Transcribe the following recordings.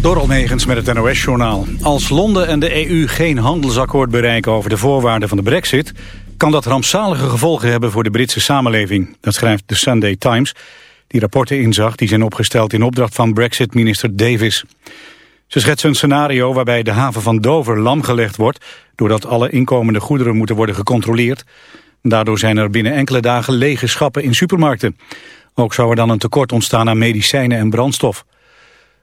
Door Almegens met het NOS-journaal. Als Londen en de EU geen handelsakkoord bereiken over de voorwaarden van de brexit... kan dat rampzalige gevolgen hebben voor de Britse samenleving. Dat schrijft de Sunday Times, die rapporten inzag... die zijn opgesteld in opdracht van brexit-minister Davis. Ze schetsen een scenario waarbij de haven van Dover lamgelegd wordt... doordat alle inkomende goederen moeten worden gecontroleerd. Daardoor zijn er binnen enkele dagen lege schappen in supermarkten. Ook zou er dan een tekort ontstaan aan medicijnen en brandstof.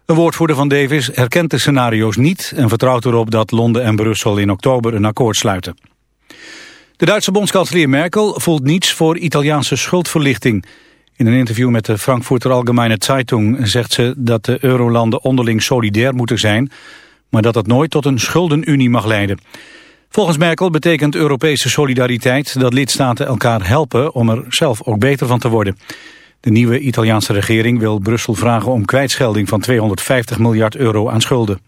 Een woordvoerder van Davis herkent de scenario's niet... en vertrouwt erop dat Londen en Brussel in oktober een akkoord sluiten. De Duitse bondskanselier Merkel voelt niets voor Italiaanse schuldverlichting. In een interview met de Frankfurter Allgemeine Zeitung zegt ze dat de eurolanden onderling solidair moeten zijn, maar dat dat nooit tot een schuldenunie mag leiden. Volgens Merkel betekent Europese solidariteit dat lidstaten elkaar helpen om er zelf ook beter van te worden. De nieuwe Italiaanse regering wil Brussel vragen om kwijtschelding van 250 miljard euro aan schulden.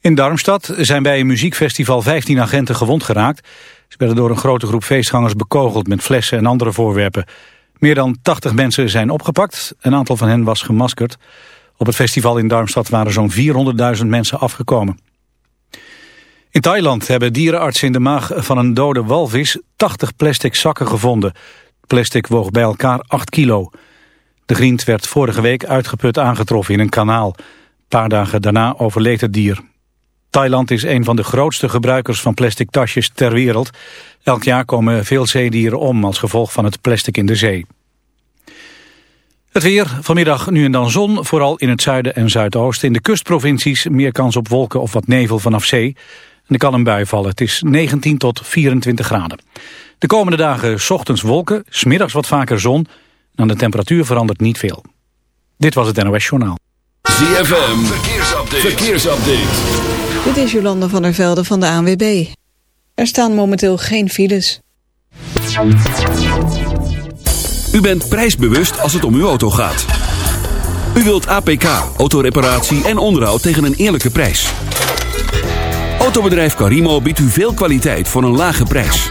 In Darmstad zijn bij een muziekfestival 15 agenten gewond geraakt. Ze werden door een grote groep feestgangers bekogeld met flessen en andere voorwerpen. Meer dan 80 mensen zijn opgepakt. Een aantal van hen was gemaskerd. Op het festival in Darmstad waren zo'n 400.000 mensen afgekomen. In Thailand hebben dierenartsen in de maag van een dode walvis 80 plastic zakken gevonden. Plastic woog bij elkaar 8 kilo. De griend werd vorige week uitgeput aangetroffen in een kanaal. Een paar dagen daarna overleed het dier. Thailand is een van de grootste gebruikers van plastic tasjes ter wereld. Elk jaar komen veel zeedieren om als gevolg van het plastic in de zee. Het weer, vanmiddag nu en dan zon, vooral in het zuiden en zuidoosten. In de kustprovincies meer kans op wolken of wat nevel vanaf zee. En er kan een bui vallen. Het is 19 tot 24 graden. De komende dagen ochtends wolken, smiddags wat vaker zon. En de temperatuur verandert niet veel. Dit was het NOS Journaal. ZFM, verkeersupdate. verkeersupdate. Dit is Jolanda van der Velde van de ANWB. Er staan momenteel geen files. U bent prijsbewust als het om uw auto gaat. U wilt APK, autoreparatie en onderhoud tegen een eerlijke prijs. Autobedrijf Carimo biedt u veel kwaliteit voor een lage prijs.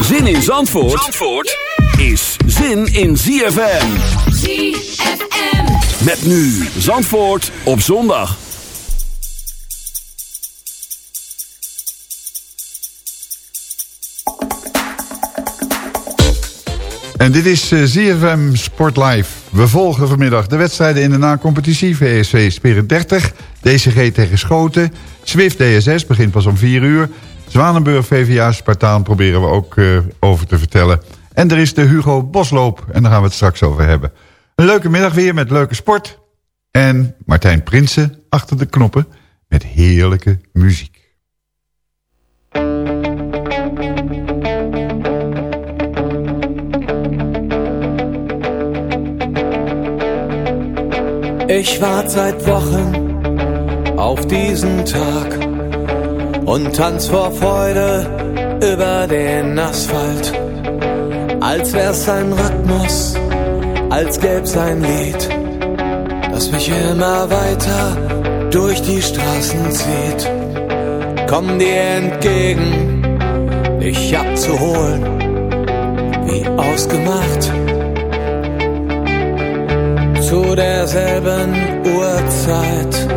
Zin in Zandvoort, Zandvoort is zin in ZFM. ZFM. Met nu Zandvoort op zondag. En dit is ZFM Sport Live. We volgen vanmiddag de wedstrijden in de na-competitie. VSV Spirit 30, DCG tegen Schoten. Swift DSS begint pas om 4 uur. Zwanenburg VVA Spartaan proberen we ook uh, over te vertellen. En er is de Hugo Bosloop en daar gaan we het straks over hebben. Een leuke middag weer met leuke sport. En Martijn Prinsen achter de knoppen met heerlijke muziek. Ich warte seit Wochen auf diesen Tag und tanz vor Freude über den Asphalt. Als wär's ein Rhythmus, als gäb's ein Lied, das mich immer weiter durch die Straßen zieht. Komm dir entgegen, dich abzuholen, wie ausgemacht. Zu derselben Uhrzeit,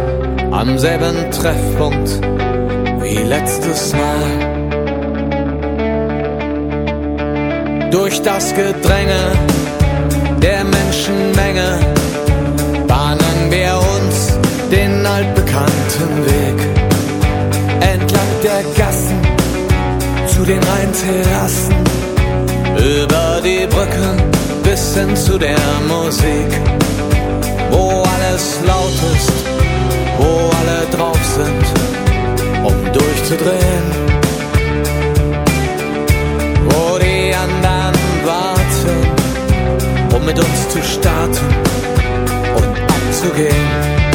am selben Treffpunkt letztes Mal. Durch das Gedränge der Menschenmenge bahnen wir uns den altbekannten Weg. Entlang der Gassen zu den Rheinterrassen, über die Brücken bis hin zu der Musik, wo alles laut ist, wo alle drauf sind die anderen warten, um mit uns zu starten und abzugehen.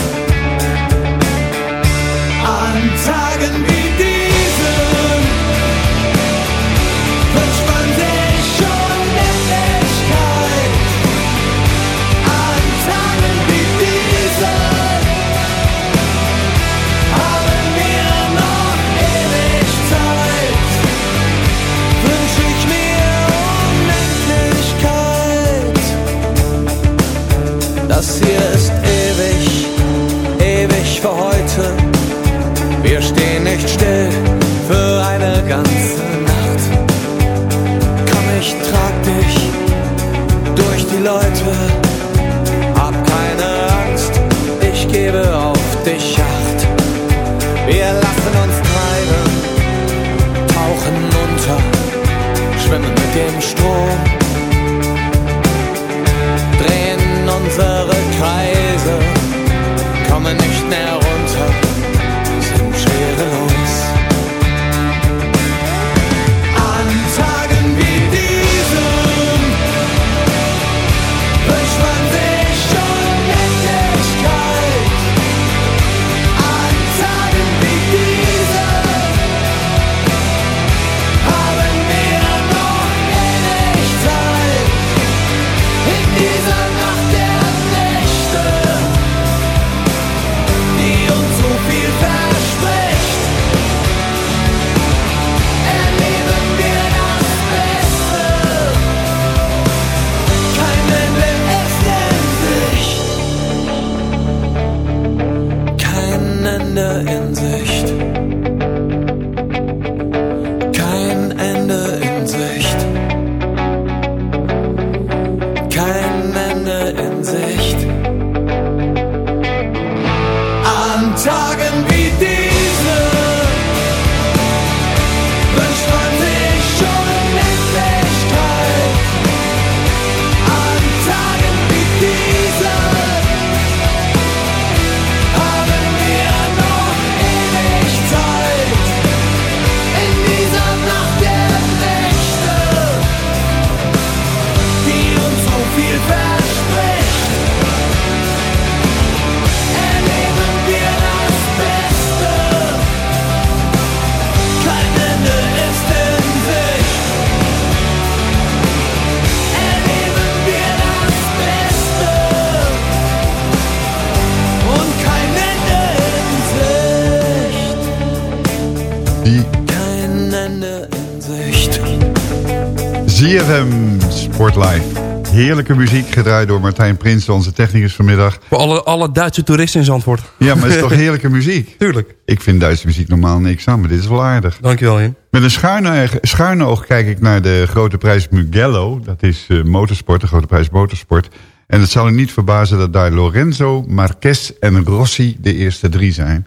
Sport Live. Heerlijke muziek gedraaid door Martijn Prins, onze technicus vanmiddag. Voor alle, alle Duitse toeristen in Zandvoort. Ja, maar het is toch heerlijke muziek? Tuurlijk. Ik vind Duitse muziek normaal niks aan, maar dit is wel aardig. Dankjewel, Jan. Met een schuine, schuine oog kijk ik naar de grote prijs Mugello. Dat is eh, motorsport, de grote prijs motorsport. En het zal u niet verbazen dat daar Lorenzo, Marquez en Rossi de eerste drie zijn.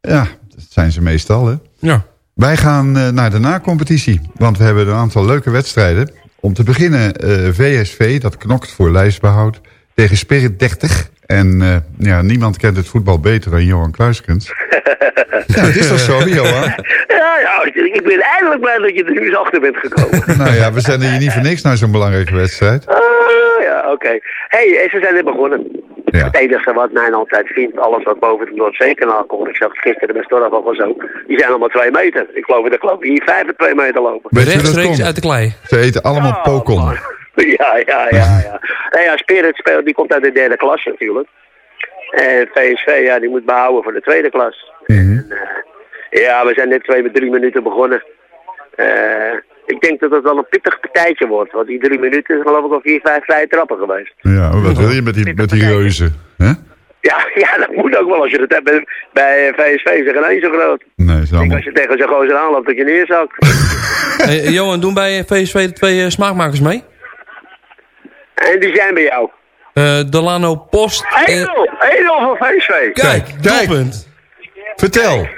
Ja, dat zijn ze meestal, hè? Ja. Wij gaan eh, naar de na-competitie, want we hebben een aantal leuke wedstrijden. Om te beginnen eh, VSV, dat knokt voor lijstbehoud, tegen Spirit 30. En eh, ja, niemand kent het voetbal beter dan Johan Kluiskens. ja, het is toch zo, Johan? Ja, ja, ik ben eindelijk blij dat je er nu eens achter bent gekomen. nou ja, we zijn hier niet voor niks naar zo'n belangrijke wedstrijd. Ah, ja, oké. hey, ze zijn net begonnen. Ja. Het enige wat mij altijd vindt, alles wat boven het Noordzeekanaal komt, ik zag het gisteren bij Storaf al was ook, die zijn allemaal twee meter. Ik geloof, ik geloof hier vijf en twee meter lopen. Dat Rechtstreeks uit de klei. Ze eten allemaal Oh, pokon. man. Ja, ja, ja, ja. Nee, ja, Spirit speelt, die komt uit de derde klas natuurlijk. En VSV, ja, die moet behouden voor de tweede klas. Mhm. En, eh, ja, we zijn net twee met drie minuten begonnen. Eh, ik denk dat het wel een pittig partijtje wordt. Want die drie minuten is geloof ik al vier, vijf vrije trappen geweest. Ja, wat wil je met die, met die reuzen? Hè? Ja, ja, dat moet ook wel als je het hebt bij, bij VSV. Is er geen één zo groot. Nee, is Ik denk allemaal... als je tegen zo'n gozer aanloopt dat je neerzakt. Hey, Johan, doen bij VSV de twee eh, smaakmakers mee? en die zijn bij jou. Eh Delano Post. 1-0! en- 1-0 voor VSV. Kijk, Kijk. Vertel.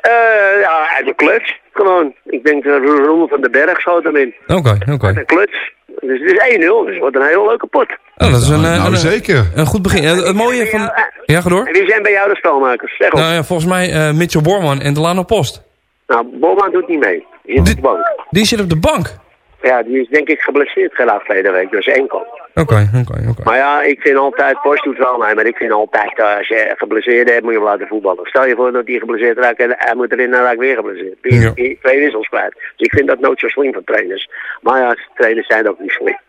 Eh, ja, uit de kluts. Gewoon. Ik denk dat Roel van den Berg schoot hem in. Oké, oké. Een kluts. Dus het is 1-0. Dus het wordt een hele leuke pot. Oh, dat is een, eh, Nou, een, zeker. een goed begin. Eh, het mooie van... Ja, ga door. En wie zijn bij jou de spelmakers? Zeg op. Nou ja, volgens mij eh, Mitchell Borman en Delano Post. Nou, Boma doet niet mee. Die zit op de bank. Die zit op de bank. Ja, die is denk ik geblesseerd geraakt verleden week, dus enkel. Oké, oké, oké. Maar ja, ik vind altijd, Post doet wel mee, maar ik vind altijd, eh, als je geblesseerd hebt, moet je hem laten voetballen. Stel je voor dat hij geblesseerd raakt en hij moet erin en raakt weer geblesseerd. Die, Ja. die twee wissels kwijt. Dus ik vind dat nooit zo slim van trainers. Maar ja, trainers zijn ook niet slim.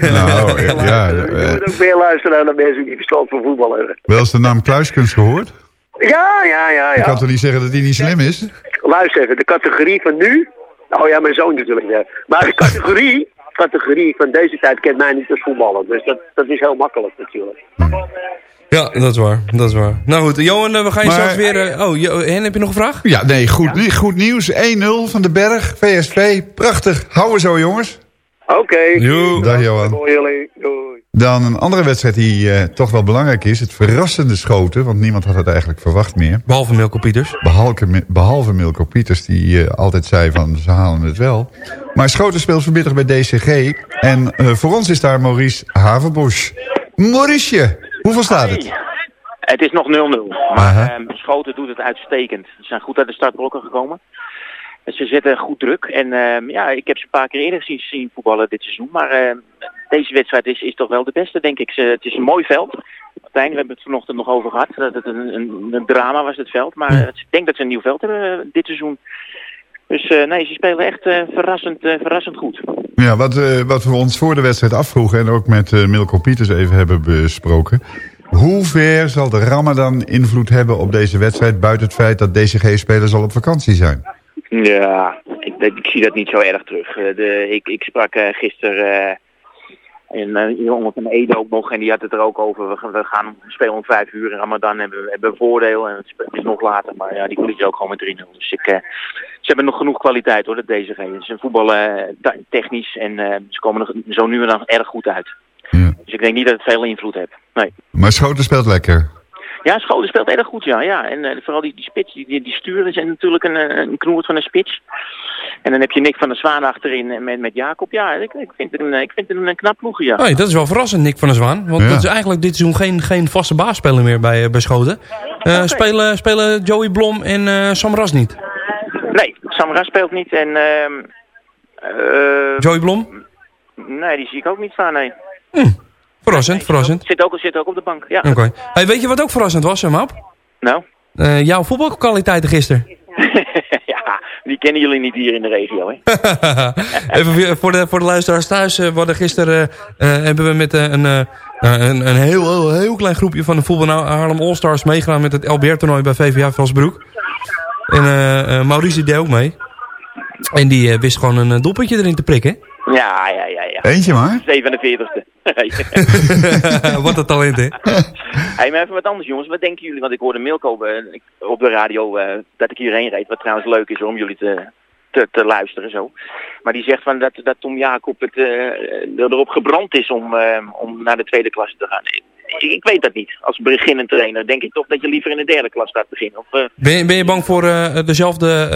Nou, ja, ja, je moet ook meer luisteren naar de mensen die verstand van voetbal hebben. wel eens de naam Kluiskens gehoord? Ja, ja, ja, Ik kan ja. toch niet zeggen dat hij niet slim is? Luister even, de categorie van nu. Oh ja, mijn zoon natuurlijk. Ja. Maar de categorie, categorie van deze tijd kent mij niet als voetballer. Dus dat, dat is heel makkelijk natuurlijk. Ja, dat is waar, dat is waar. Nou goed, Johan, eh, we gaan je Maar- straks weer... eh, oh, Hen, heb je nog een vraag? Ja, nee, goed, goed nieuws. 1-0 van de Berg, VSV. Prachtig. Houden zo, jongens. Oké. Jo. Dag, Johan. Voor jullie. Doei. Dan een andere wedstrijd die eh, toch wel belangrijk is. Het verrassende schoten, want niemand had het eigenlijk verwacht meer. Behalve Milko Pieters. Behalve, behalve Milko Pieters, die eh, altijd zei van ze halen het wel. Maar Schoten speelt vanmiddag bij DCG. En eh, voor ons is daar Maurice Havenbosch. Maurice, hoeveel staat het? Het is nog 0-0. Maar ehm, Schoten doet het uitstekend. Ze zijn goed uit de startblokken gekomen. Ze zetten goed druk. En ehm, ja, ik heb ze een paar keer eerder zien, zien voetballen dit seizoen. Maar ehm, deze wedstrijd is, is toch wel de beste, denk ik. Ze, het is een mooi veld. We hebben het vanochtend nog over gehad. Dat het een, een, een drama was, het veld. Maar ik denk dat ze een nieuw veld hebben eh, dit seizoen. Dus eh, nee, ze spelen echt eh, verrassend, verrassend goed. Ja, wat, wat we ons voor de wedstrijd afvroegen en ook met Milko Pieters even hebben besproken. Hoe ver zal de Ramadan invloed hebben op deze wedstrijd... buiten het feit dat DCG-spelers al op vakantie zijn? Ja, ik, ik zie dat niet zo erg terug. Eh, De, ik, ik sprak eh, gisteren eh, een eh, jongen van Edo ook nog en die had het er ook over. We, gaan- we gaan spelen om vijf uur in Ramadan hebben we hebben voordeel en het is nog later. Maar ja, die verliezen ook gewoon met 3-0. Dus ik, ze hebben nog genoeg kwaliteit hoor, dat deze Ze zijn voetballen technisch en ze komen er zo nu en dan erg goed uit. Ja. Dus ik denk niet dat het veel invloed heeft. Nee. Maar Schoten speelt lekker. Ja, Scholen speelt erg goed, ja. ja. En eh, vooral die, die spits, die, die, die sturen zijn natuurlijk een, eh, een knoert van een spits. En dan heb je Nick van der Zwaan achterin met, met Jacob. Ja, ik, ik, vind het een, eh, ik vind het een knap ploegje, ja. Oh, dat is wel verrassend, Nick van der Zwaan. Want Ja. dat is eigenlijk dit seizoen geen, geen vaste baasspeler meer bij, bij Schoten. Eh, spelen, spelen Joey Blom en eh Sam Ras niet. Nee, Samara speelt niet en... ehm eh, Joey Blom? nee, die zie ik ook niet staan, nee. Verrassend, verrassend. Zit ook, zit ook op de bank, ja. Oké. Hey, weet je wat ook verrassend was, eh, Map? Nou, Eh, jouw voetbalkwaliteiten gisteren. ja, die kennen jullie niet hier in de regio, hè. Even voor- de, voor de luisteraars thuis. we hadden gisteren hebben we met eh, een, een, een heel, heel, heel klein groepje van de voetbal Haarlem All-Stars meegedaan met het LBR-toernooi bij VVA Velsbroek. En Maurice deed ook mee. En die wist gewoon een doelpuntje erin te prikken. Ja, ja, ja, ja. Eentje maar. 47ste. Wat een talent, hè? Hey, maar even wat anders jongens. Wat denken jullie? Want ik hoorde Milko eh, op de radio eh, dat ik hierheen reed. Wat trouwens leuk is om jullie te, te, te luisteren zo. Maar die zegt van dat, dat Tom Jacob het, eh, erop gebrand is om, eh, om naar de tweede klasse te gaan. Ik, weet dat niet. Als beginnend trainer denk ik toch dat je liever in de derde klas gaat beginnen. Of, eh, Ben je, ben je bang voor eh, dezelfde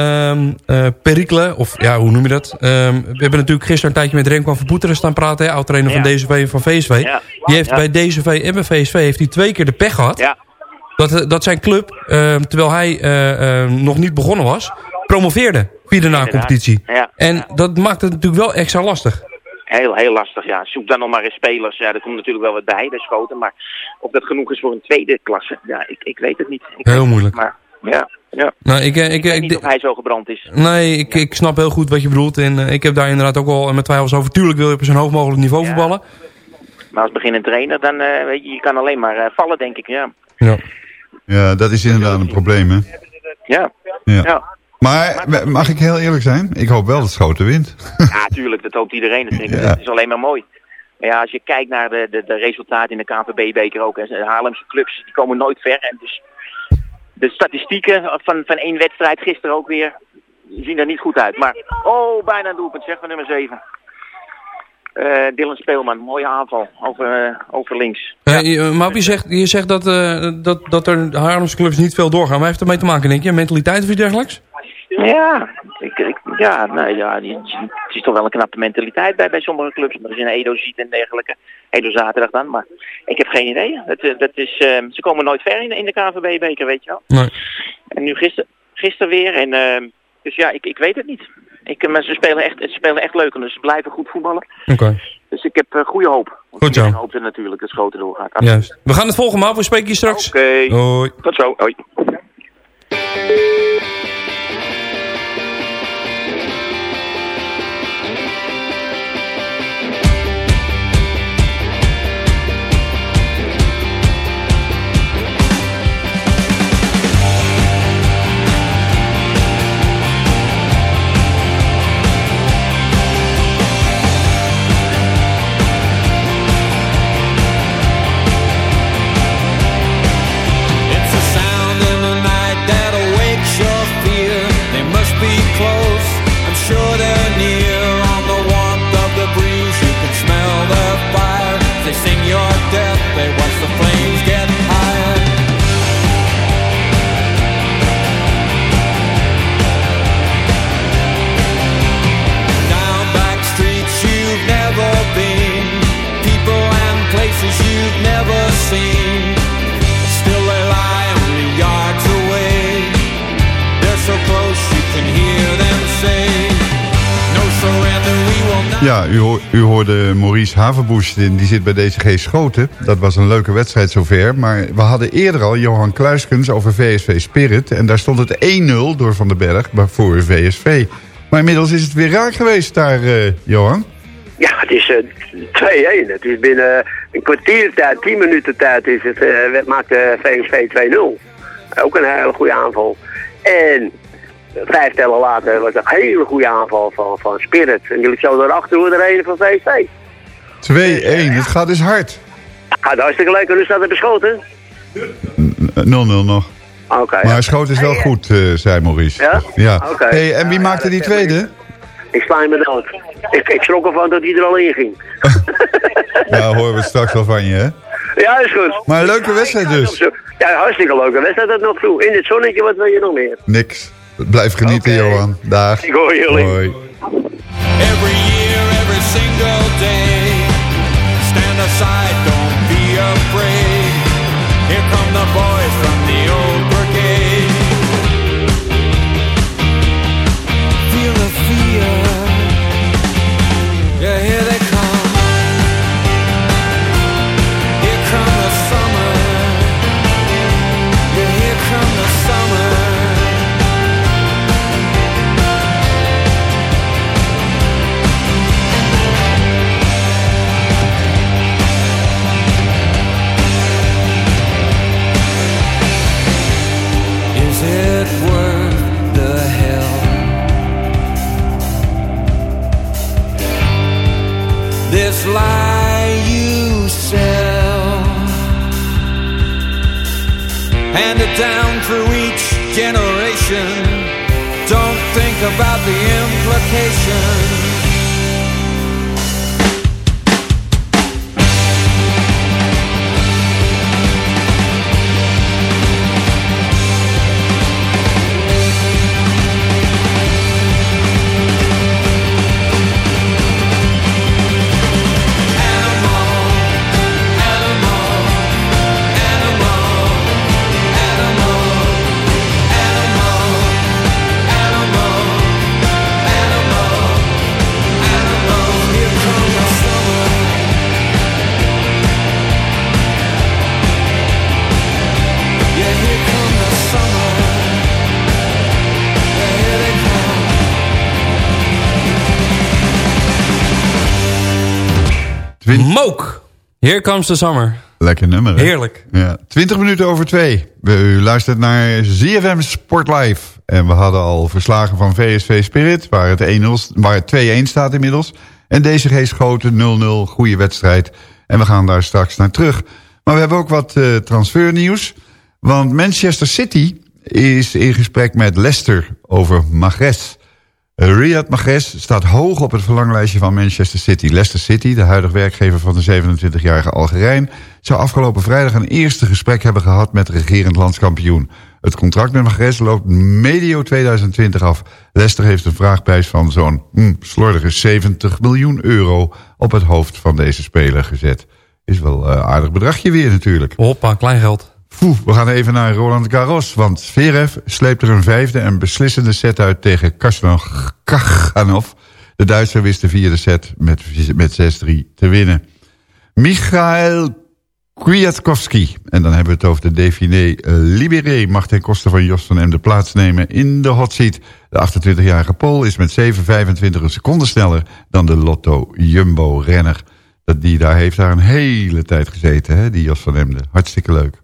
eh, perikelen? Of ja, hoe noem je dat? Ehm, we hebben natuurlijk gisteren een tijdje met Remco van Poeteren staan praten. Oud-trainer van. DCV en van VSV. Ja. Die heeft Ja. bij DCV en bij VSV heeft hij twee keer de pech gehad. ja, Dat, dat zijn club, ehm, terwijl hij nog niet begonnen was, promoveerde via de na-competitie. Ja. En dat maakt het natuurlijk wel extra lastig. Heel, heel lastig. Ja. Zoek dan nog maar eens spelers. Ja, er komt natuurlijk wel wat bij, bij Schoten. Maar of dat genoeg is voor een tweede klasse, ja, ik, ik weet het niet. Ik Heel moeilijk. Maar ja, ja. Nou, ik, eh, ik, Ik weet ik, niet of hij zo gebrand is. nee, ik, ik snap heel goed wat je bedoelt. En eh, ik heb daar inderdaad ook wel met twijfels over. Tuurlijk wil je op zo'n hoog mogelijk niveau Ja. voetballen. Maar als beginnend trainer, dan eh, weet je, je kan alleen maar eh, vallen, denk ik. Ja, Ja. Ja, dat is inderdaad een probleem, hè? ja, Ja. Maar mag ik heel eerlijk zijn? Ik hoop wel dat Schoten wint. ja tuurlijk, dat hoopt iedereen. Ja. Dat is alleen maar mooi. Maar ja, als je kijkt naar de, de, de resultaten in de KNVB-beker ook, hè, de Haarlemse clubs, die komen nooit ver. En dus de statistieken van, van één wedstrijd gisteren ook weer, zien er niet goed uit. Maar, oh, bijna een doelpunt, zeg van nummer 7. Eh Dylan Speelman, mooie aanval over, eh, over links. Ja. je- maar je zegt, je zegt dat, eh, dat, dat er Haarlemse clubs niet veel doorgaan. Maar heeft ermee te maken, denk je? Mentaliteit of iets dergelijks? Ja, ik, ik, ja, nou ja, die- het is toch wel een knappe mentaliteit bij, bij sommige clubs. Maar als je een Edo ziet en dergelijke, Edo zaterdag dan. Maar ik heb geen idee. Dat, eh, dat is, eh, ze komen nooit ver in, in de KNVB-beker, weet je wel. Nee. En nu gisteren gister weer. En eh, Dus ja, ik, ik weet het niet. Ik, maar ze spelen, echt, ze spelen echt leuk en dus ze blijven goed voetballen. Oké. Dus ik heb uh, goede hoop. Want Goed zo. iedereen hoopt er natuurlijk dat Schoten doorgaat. Juist. We gaan het volgen, maar we spreken je straks. Oké. Hoi. Tot zo. Hoi. U, u hoorde Maurice Havenboes, die die zit bij DCG Schoten. Dat was een leuke wedstrijd zover. Maar we hadden eerder al Johan Kluiskens over VSV Spirit. En daar stond het 1-0 door Van den Berg voor VSV. Maar inmiddels is het weer raak geweest daar, eh, Johan. Ja, het is eh 2-1. Het is binnen een kwartier tijd, 10 minuten tijd is het, eh maakte VSV 2-0. Ook een hele goede aanval. En vijf tellen later was een hele goede aanval van, van Spirit. En jullie zo daarachter hoe de reden van VSV. 2-1, het gaat dus hard. Gaat hartstikke leuk. En nu staat er beschoten. 0-0 nog. Oké. Maar schoot is wel goed, eh, zei Maurice. Ja? Ja. Oké. Hey, en wie Ja, maakte ja, die tweede? Ik sla hem dood. Ik, ik schrok ervan dat hij er al in ging. Ja, horen we straks wel van je, hè? Ja, is goed. Maar een leuke wedstrijd dus. Ja, hartstikke leuke wedstrijd dat nog toe. In het zonnetje, wat wil je nog meer? Niks. Blijf genieten, Oké. Johan. Dag. Ik hoor jullie. Hoi. Every year, every single day. Stand aside, don't be afraid. Here come the boys from the through each generation. Don't think about the implications. Mook. Here comes the summer. Lekker nummer, hè? Heerlijk. Ja, 20 minuten over twee. U luistert naar ZFM Sport Live. En we hadden al verslagen van VSV Spirit, waar het 1-0, waar het 2-1 staat inmiddels. En DCG Schoten 0-0, goede wedstrijd. En we gaan daar straks naar terug. Maar we hebben ook wat eh, transfernieuws. Want Manchester City is in gesprek met Leicester over Magres. Riyad Mahrez staat hoog op het verlanglijstje van Manchester City. Leicester City, de huidige werkgever van de 27-jarige Algerijn... zou afgelopen vrijdag een eerste gesprek hebben gehad met de regerend landskampioen. Het contract met Mahrez loopt medio 2020 af. Leicester heeft een vraagprijs van zo'n hm, slordige 70 miljoen euro... op het hoofd van deze speler gezet. Is wel een aardig bedragje weer natuurlijk. Hoppa, klein geld. We gaan even naar Roland Garros. Want Zverev sleept er een vijfde en beslissende set uit tegen Kachanov. De Duitser wist de vierde set met, met 6-3 te winnen. Michael Kwiatkowski. En dan hebben we het over de Dauphiné Libéré. Mag ten koste van Jos van M de plaats nemen in de hot seat. De 28-jarige Pool is met 7,25 seconden sneller dan de Lotto Jumbo-renner. Die daar heeft daar een hele tijd gezeten, hè, die Jos van Emden. Hartstikke leuk.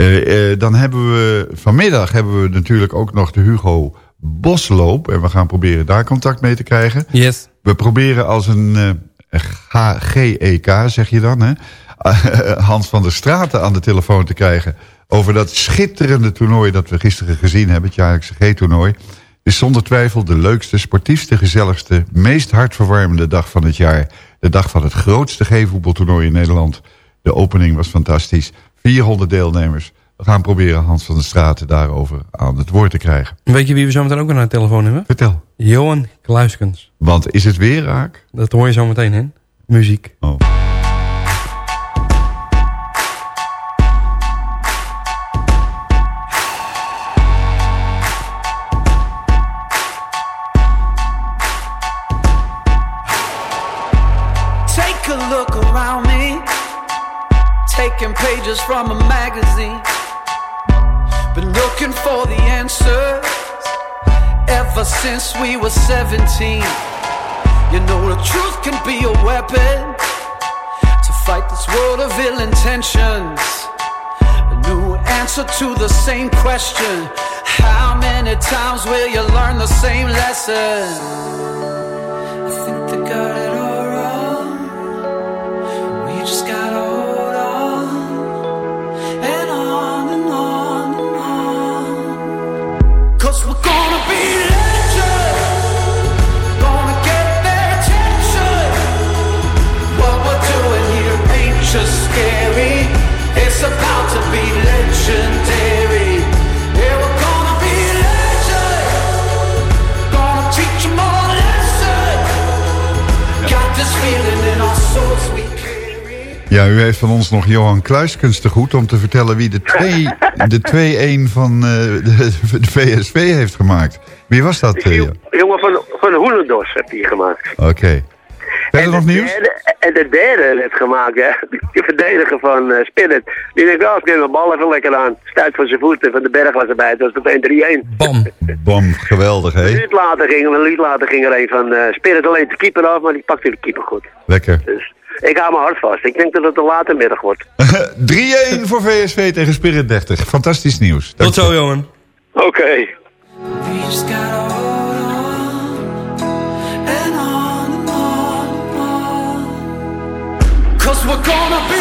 Uh, uh, dan hebben we vanmiddag hebben we natuurlijk ook nog de Hugo Bosloop. En we gaan proberen daar contact mee te krijgen. Yes. We proberen als een uh, GEK, zeg je dan, hè? Hans van der Straten aan de telefoon te krijgen... over dat schitterende toernooi dat we gisteren gezien hebben... het jaarlijkse G-toernooi. is zonder twijfel de leukste, sportiefste, gezelligste... meest hartverwarmende dag van het jaar. De dag van het grootste G-voetbaltoernooi in Nederland. De opening was fantastisch. 400 deelnemers. We gaan proberen Hans van der Straten daarover aan het woord te krijgen. Weet je wie we zo meteen ook aan de telefoon hebben? Vertel. Johan Kluiskens. Want is het weer raak? Dat hoor je zo meteen, hè? Muziek. Oh. Since we were 17 You know the truth can be a weapon To fight this world of ill intentions. A new answer to the same question. How many times will you learn the same lesson? I think they got it Ja, u heeft van ons nog Johan Kluiskens te goed om te vertellen wie de 2 de 2-1 van uh, de, de, VSV heeft gemaakt. Wie was dat? Uh, Jongen van, van Hoelendos heeft hij gemaakt. Oké. Okay. Verder nog nieuws? Derde, en de derde werd gemaakt, hè. De verdediger van uh, Spirit. Die denkt, oh, ik neem mijn bal even lekker aan. Stuit van zijn voeten, van de berg was erbij. Dat was meteen 3-1. Bam. Bam, geweldig, hè? Een minuut later ging, een minuut later ging er een van uh, Spirit alleen de keeper af, maar die pakte de keeper goed. Lekker. Dus ik hou mijn hart vast. Ik denk dat het een late middag wordt. 3-1 voor VSV tegen Spirit 30. Fantastisch nieuws. Tot zo, Johan. Oké. Okay. We're gonna be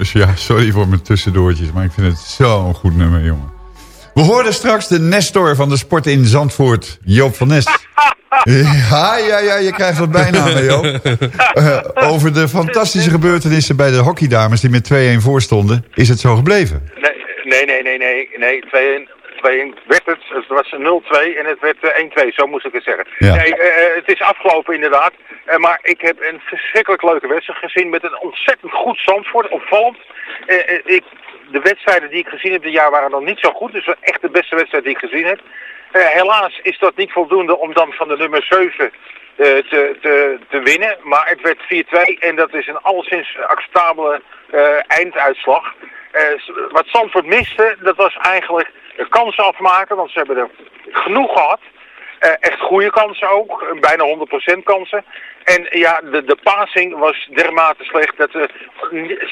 voor, ja, sorry voor mijn tussendoortjes, maar ik vind het zo'n goed nummer, jongen. We hoorden straks de Nestor van de sport in Zandvoort, Joop van Nes. Ja, ja, ja, je krijgt wat bijnamen, Joop. Eh, over de fantastische gebeurtenissen bij de hockeydames die met 2-1 voorstonden. Is het zo gebleven? Nee, nee, nee, nee, nee, nee. 2-1 werd het. Het was 0-2 en het werd eh, 1-2, zo moest ik het zeggen. Ja. Nee, eh, het is afgelopen inderdaad. Eh, maar ik heb een verschrikkelijk leuke wedstrijd gezien met een ontzettend goed Zandvoort, opvallend. Eh, eh, ik, de wedstrijden die ik gezien heb dit jaar waren nog niet zo goed. Dus echt de beste wedstrijd die ik gezien heb. Eh, helaas is dat niet voldoende om dan van de nummer 7 eh, te, te, te winnen. Maar het werd 4-2 en dat is een alleszins acceptabele eh, einduitslag. Eh, wat Zandvoort miste, dat was eigenlijk de kansen afmaken. Want ze hebben er genoeg gehad. Eh, echt goede kansen ook, bijna 100% kansen. En ja, de, de passing was dermate slecht dat ze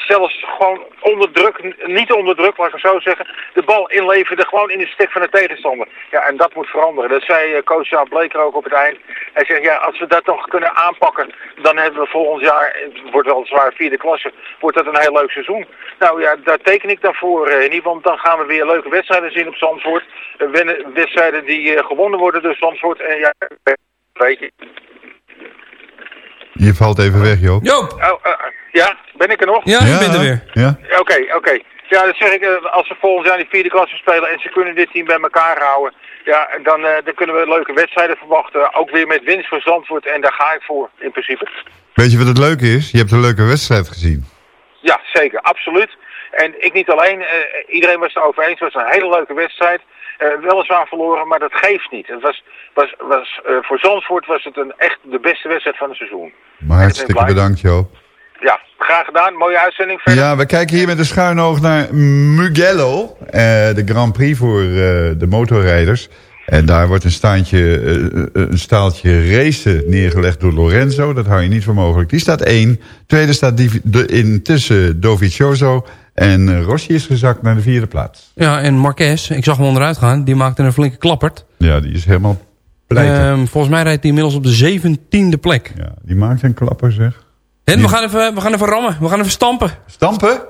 zelfs gewoon onder druk, niet onder druk, laat ik het zo zeggen, de bal inleverde gewoon in de stek van de tegenstander. Ja, en dat moet veranderen. Dat zei eh, coach Jaap Bleker ook op het eind. Hij zegt, ja, als we dat nog kunnen aanpakken, dan hebben we volgend jaar, het wordt wel zwaar vierde klasse, wordt dat een heel leuk seizoen. Nou ja, daar teken ik dan voor. eh, in ieder geval, dan gaan we weer leuke wedstrijden zien op Zandvoort. Eh, wedstrijden die eh, gewonnen worden door Zandvoort. En ja, weet je. Je valt even weg, Joop. Joop! Oh, eh, ja, ben ik er nog? Ja, je bent er weer. Ja? Ja, Oké, oké. Ja, dan zeg ik, eh, als we volgend jaar in de vierde klasse spelen en ze kunnen dit team bij elkaar houden, ja, dan, eh, dan kunnen we leuke wedstrijden verwachten. Ook weer met winst voor Zandvoort en daar ga ik voor, in principe. Weet je wat het leuke is? Je hebt een leuke wedstrijd gezien. Ja, zeker, absoluut. En ik niet alleen, eh, iedereen was het over eens, het was een hele leuke wedstrijd. Eh, weliswaar verloren, maar dat geeft niet. Het was, was, was, eh, voor Zandvoort was het een, echt de beste wedstrijd van het seizoen. Maar hartstikke bedankt, Joop. Ja, graag gedaan. Mooie uitzending verder. Ja, we kijken hier met een schuin oog naar Mugello. eh, de Grand Prix voor de motorrijders. En daar wordt een, staantje, een staaltje racen neergelegd door Lorenzo. Dat hou je niet voor mogelijk. Die staat één. Tweede staat die, de, intussen Dovizioso. En eh, Rossi is gezakt naar de vierde plaats. Ja, en Marquez, ik zag hem onderuit gaan. Die maakte een flinke klappert. Ja, die is helemaal. Ehm, volgens mij rijdt hij inmiddels op de zeventiende plek. Ja, die maakt een klapper, zeg. En we gaan, even, we gaan even rammen. We gaan even stampen. Stampen?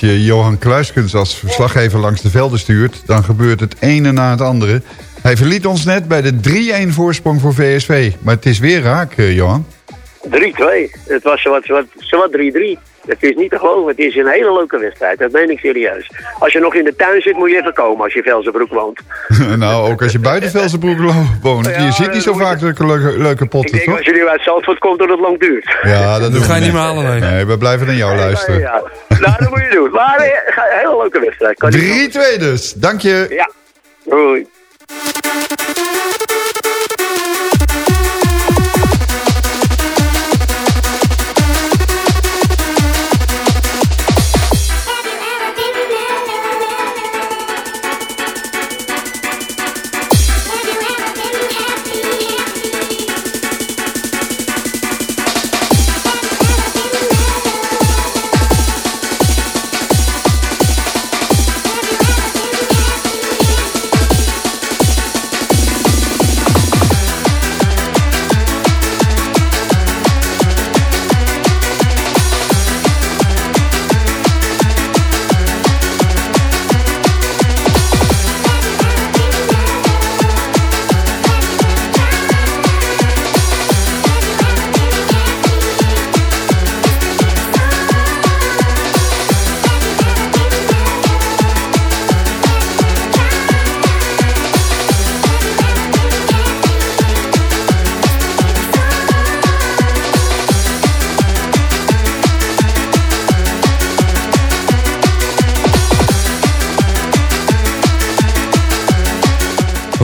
Je Johan Kluiskens als verslaggever langs de velden stuurt... dan gebeurt het ene na het andere. Hij verliet ons net bij de 3-1 voorsprong voor VSV. Maar het is weer raak, eh, Johan. 3-2. Het was zowat, zowat, zowat 3-3. Het is niet te geloven. Het is een hele leuke wedstrijd. Dat meen ik serieus. Als je nog in de tuin zit, moet je even komen als je Velzenbroek woont. nou, ook als je buiten Velsenbroek lo- woont. Ja, je ziet niet zo vaak leuke, leuke, leuke Ik potten, denk toch? als je nu uit Zandvoort komt, dat het lang duurt. Ja, dat doen ga we je niet meer halen, nee. Nee, we blijven naar jou luisteren. Ja, nou, dat moet je doen. Maar eh, een hele leuke wedstrijd. Kan niet 3-2 dus. Dank je. Ja. Doei.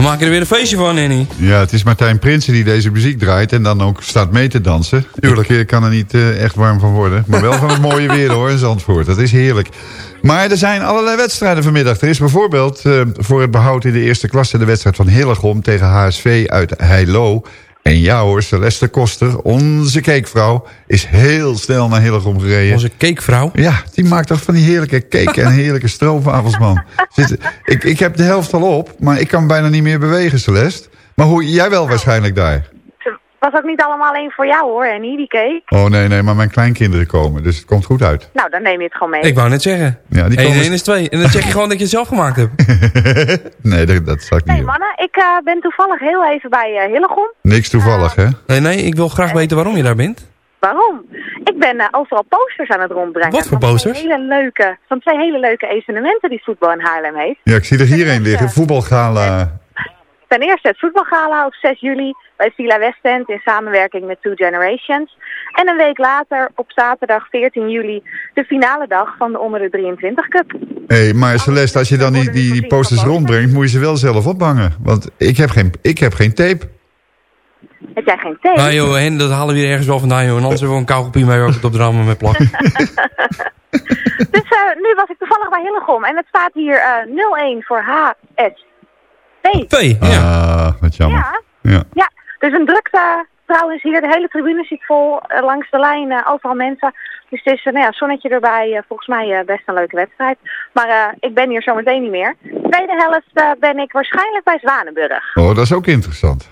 Maken er weer een feestje van, Henny. Ja, het is Martijn Prinsen die deze muziek draait en dan ook staat mee te dansen. Tuurlijk. Eh, kan er niet eh, echt warm van worden. Maar wel van het mooie weer hoor, in Zandvoort. Dat is heerlijk. Maar er zijn allerlei wedstrijden vanmiddag. Er is bijvoorbeeld eh, voor het behoud in de eerste klasse... de wedstrijd van Hillegom tegen HSV uit Heilo. En ja hoor, Celeste Koster, onze cakevrouw... is heel snel naar Hillegom gereden. Onze cakevrouw? Ja, die maakt toch van die heerlijke cake en heerlijke stroopwafels, man. Zit, ik, ik heb de helft al op, maar ik kan bijna niet meer bewegen, Celeste. Maar hoe, jij wel waarschijnlijk daar. Was ook niet allemaal één voor jou hoor, Henny, die cake. Oh nee, nee, maar mijn kleinkinderen komen, dus het komt goed uit. Nou, dan neem je het gewoon mee. Ik wou net zeggen. Ja, die 1 komen... en 1 is 2. En dan check je gewoon dat je het zelf gemaakt hebt. nee, dat, dat zou ik niet Nee doen. mannen, ik eh, ben toevallig heel even bij eh, Hillegom. Niks toevallig, hè? Nee, nee, ik wil graag weten waarom je daar bent. Waarom? Ik ben eh, overal posters aan het rondbrengen. Wat voor van posters? Twee hele leuke, van twee hele leuke evenementen die voetbal in Haarlem heeft. Ja, ik zie er hier een liggen. Voetbalgala. Ten eerste het voetbalgala op 6 juli bij Villa Westend in samenwerking met Two Generations. En een week later, op zaterdag 14 juli, de finale dag van de onder de 23 Cup. Hé, hey, maar Celeste, als je dan die, die, die posters rondbrengt... moet je ze wel zelf ophangen. Want ik heb geen, ik heb geen tape. Heb jij geen thee? Nou joh, Hen, dat halen we hier ergens wel vandaan joh. En anders hebben we een kauwgopie mee waar we het op de ramen met plakken. Dus eh, nu was ik toevallig bij Hillegom en het staat hier eh 0-1 voor HSV. V, ja. Ah, wat jammer. Ja. Ja. Ja, dus een drukte trouwens hier. De hele tribune zit vol. eh, langs de lijn, eh, overal mensen. Dus het is een nou ja, zonnetje erbij. eh, volgens mij eh, best een leuke wedstrijd. Maar eh, ik ben hier zometeen niet meer. Tweede helft eh, ben ik waarschijnlijk bij Zwanenburg. Oh, dat is ook interessant.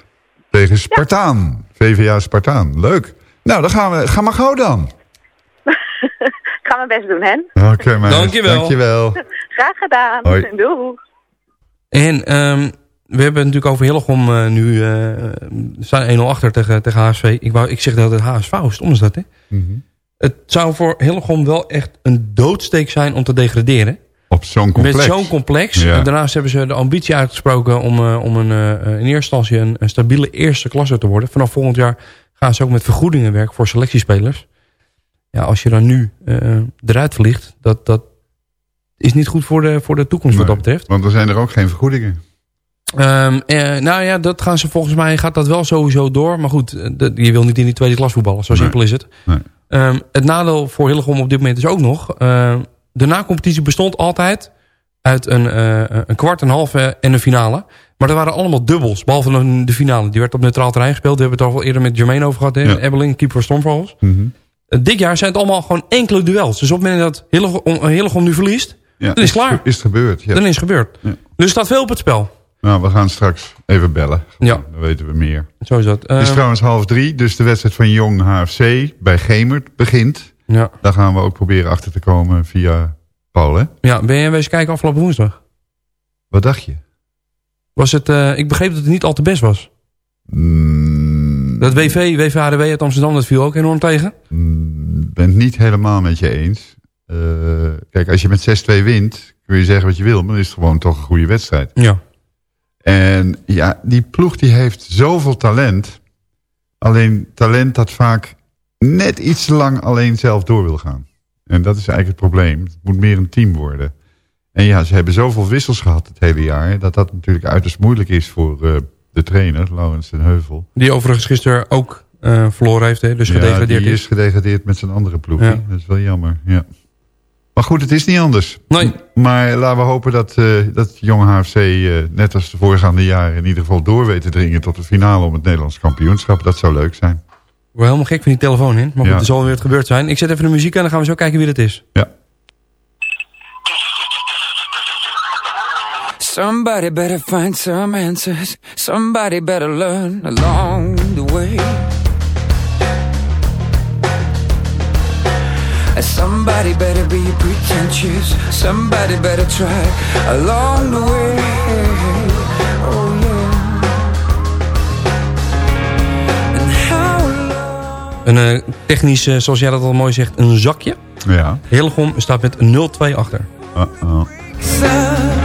Tegen Spartaan. VVA Spartaan. Leuk. Nou, dan gaan we. Ga maar gauw dan. ik ga mijn best doen, Hen. Oké, maar. Dankjewel. Dankjewel. Graag gedaan. Hoi. Doei. En ehm, we hebben het natuurlijk over Hillegom eh, nu. we staan 1-0 achter tegen, tegen HSV. Ik, wou, ik zeg dat het HSV is. Is dat, hè? Mhm. Het zou voor Hillegom wel echt een doodsteek zijn om te degraderen. Op zo'n complex. Met zo'n complex. Ja. Daarnaast hebben ze de ambitie uitgesproken om, eh, om een, in eerste instantie een, een stabiele eerste klasse te worden. Vanaf volgend jaar gaan ze ook met vergoedingen werken voor selectiespelers. Ja, als je dan nu eruit vliegt, dat, dat is niet goed voor de, voor de toekomst wat dat betreft. Want er zijn er ook geen vergoedingen. Ehm, eh, nou ja, dat gaan ze volgens mij gaat dat wel sowieso door. Maar goed, eh, je wil niet in die tweede klas voetballen. Zo Nee. simpel is het. Nee. Ehm, het nadeel voor Hillegom op dit moment is ook nog... eh, de na-competitie bestond altijd uit een, eh, een kwart, een halve en een finale. Maar er waren allemaal dubbels, behalve de finale. Die werd op neutraal terrein gespeeld. We hebben het al eerder met Jermaine over gehad. Ja. Ebbeling, keeper Stormvogels. Mhm. Eh, dit jaar zijn het allemaal gewoon enkele duels. Dus op het moment dat Hillegom, Hillegom nu verliest... Ja, dan is het klaar. Is het gebeurd, ja. Dan is het gebeurd. Ja. Dus er staat veel op het spel. Nou, we gaan straks even bellen. Ja. Dan weten we meer. Zo is dat. Het is Ehm, trouwens half drie, dus de wedstrijd van Jong HFC bij Gemert begint. ja. Daar gaan we ook proberen achter te komen via Paul, hè? Ja, ben jij wezen kijken afgelopen woensdag? Wat dacht je? Was het, eh, ik begreep dat het niet al te best was. Mm, Dat WV, WVHDW uit Amsterdam, dat viel ook enorm tegen. mm, ben het niet helemaal met je eens. Eh, kijk, als je met 6-2 wint, kun je zeggen wat je wil, maar dan is het gewoon toch een goede wedstrijd. Ja. En ja, die ploeg die heeft zoveel talent. Alleen talent dat vaak net iets te lang alleen zelf door wil gaan. En dat is eigenlijk het probleem. Het moet meer een team worden. En ja, ze hebben zoveel wissels gehad het hele jaar... dat dat natuurlijk uiterst moeilijk is voor eh, de trainer, Laurens ten Heuvel. Die overigens gisteren ook eh, verloren heeft, hè, dus Ja, gedegradeerd die is. is gedegradeerd met zijn andere ploeg. Ja. Dat is wel jammer, ja. Maar goed, het is niet anders. Nee. Maar laten we hopen dat, eh dat Jong HFC, eh, net als de voorgaande jaren... in ieder geval door weet te dringen tot de finale om het Nederlands kampioenschap. Dat zou leuk zijn. Ik word helemaal gek van die telefoon in. Maar goed, Ja. er zal weer wat gebeurd zijn. Ik zet even de muziek aan en dan gaan we zo kijken wie het is. Ja. Somebody better find some answers. Somebody better learn along the way. Somebody better be pretentious. Somebody better try along the way. Oh yeah. And how Een eh, technisch, eh, zoals jij dat al mooi zegt, een zakje. Ja. Hillegom staat met 0-2 achter. Uh-oh. How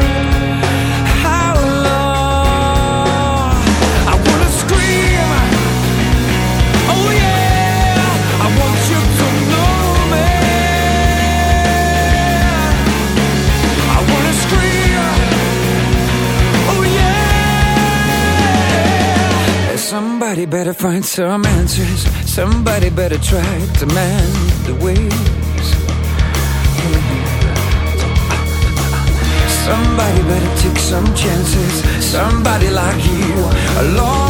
Somebody better find some answers. Somebody better try to mend the ways. Somebody better take some chances. Somebody like you along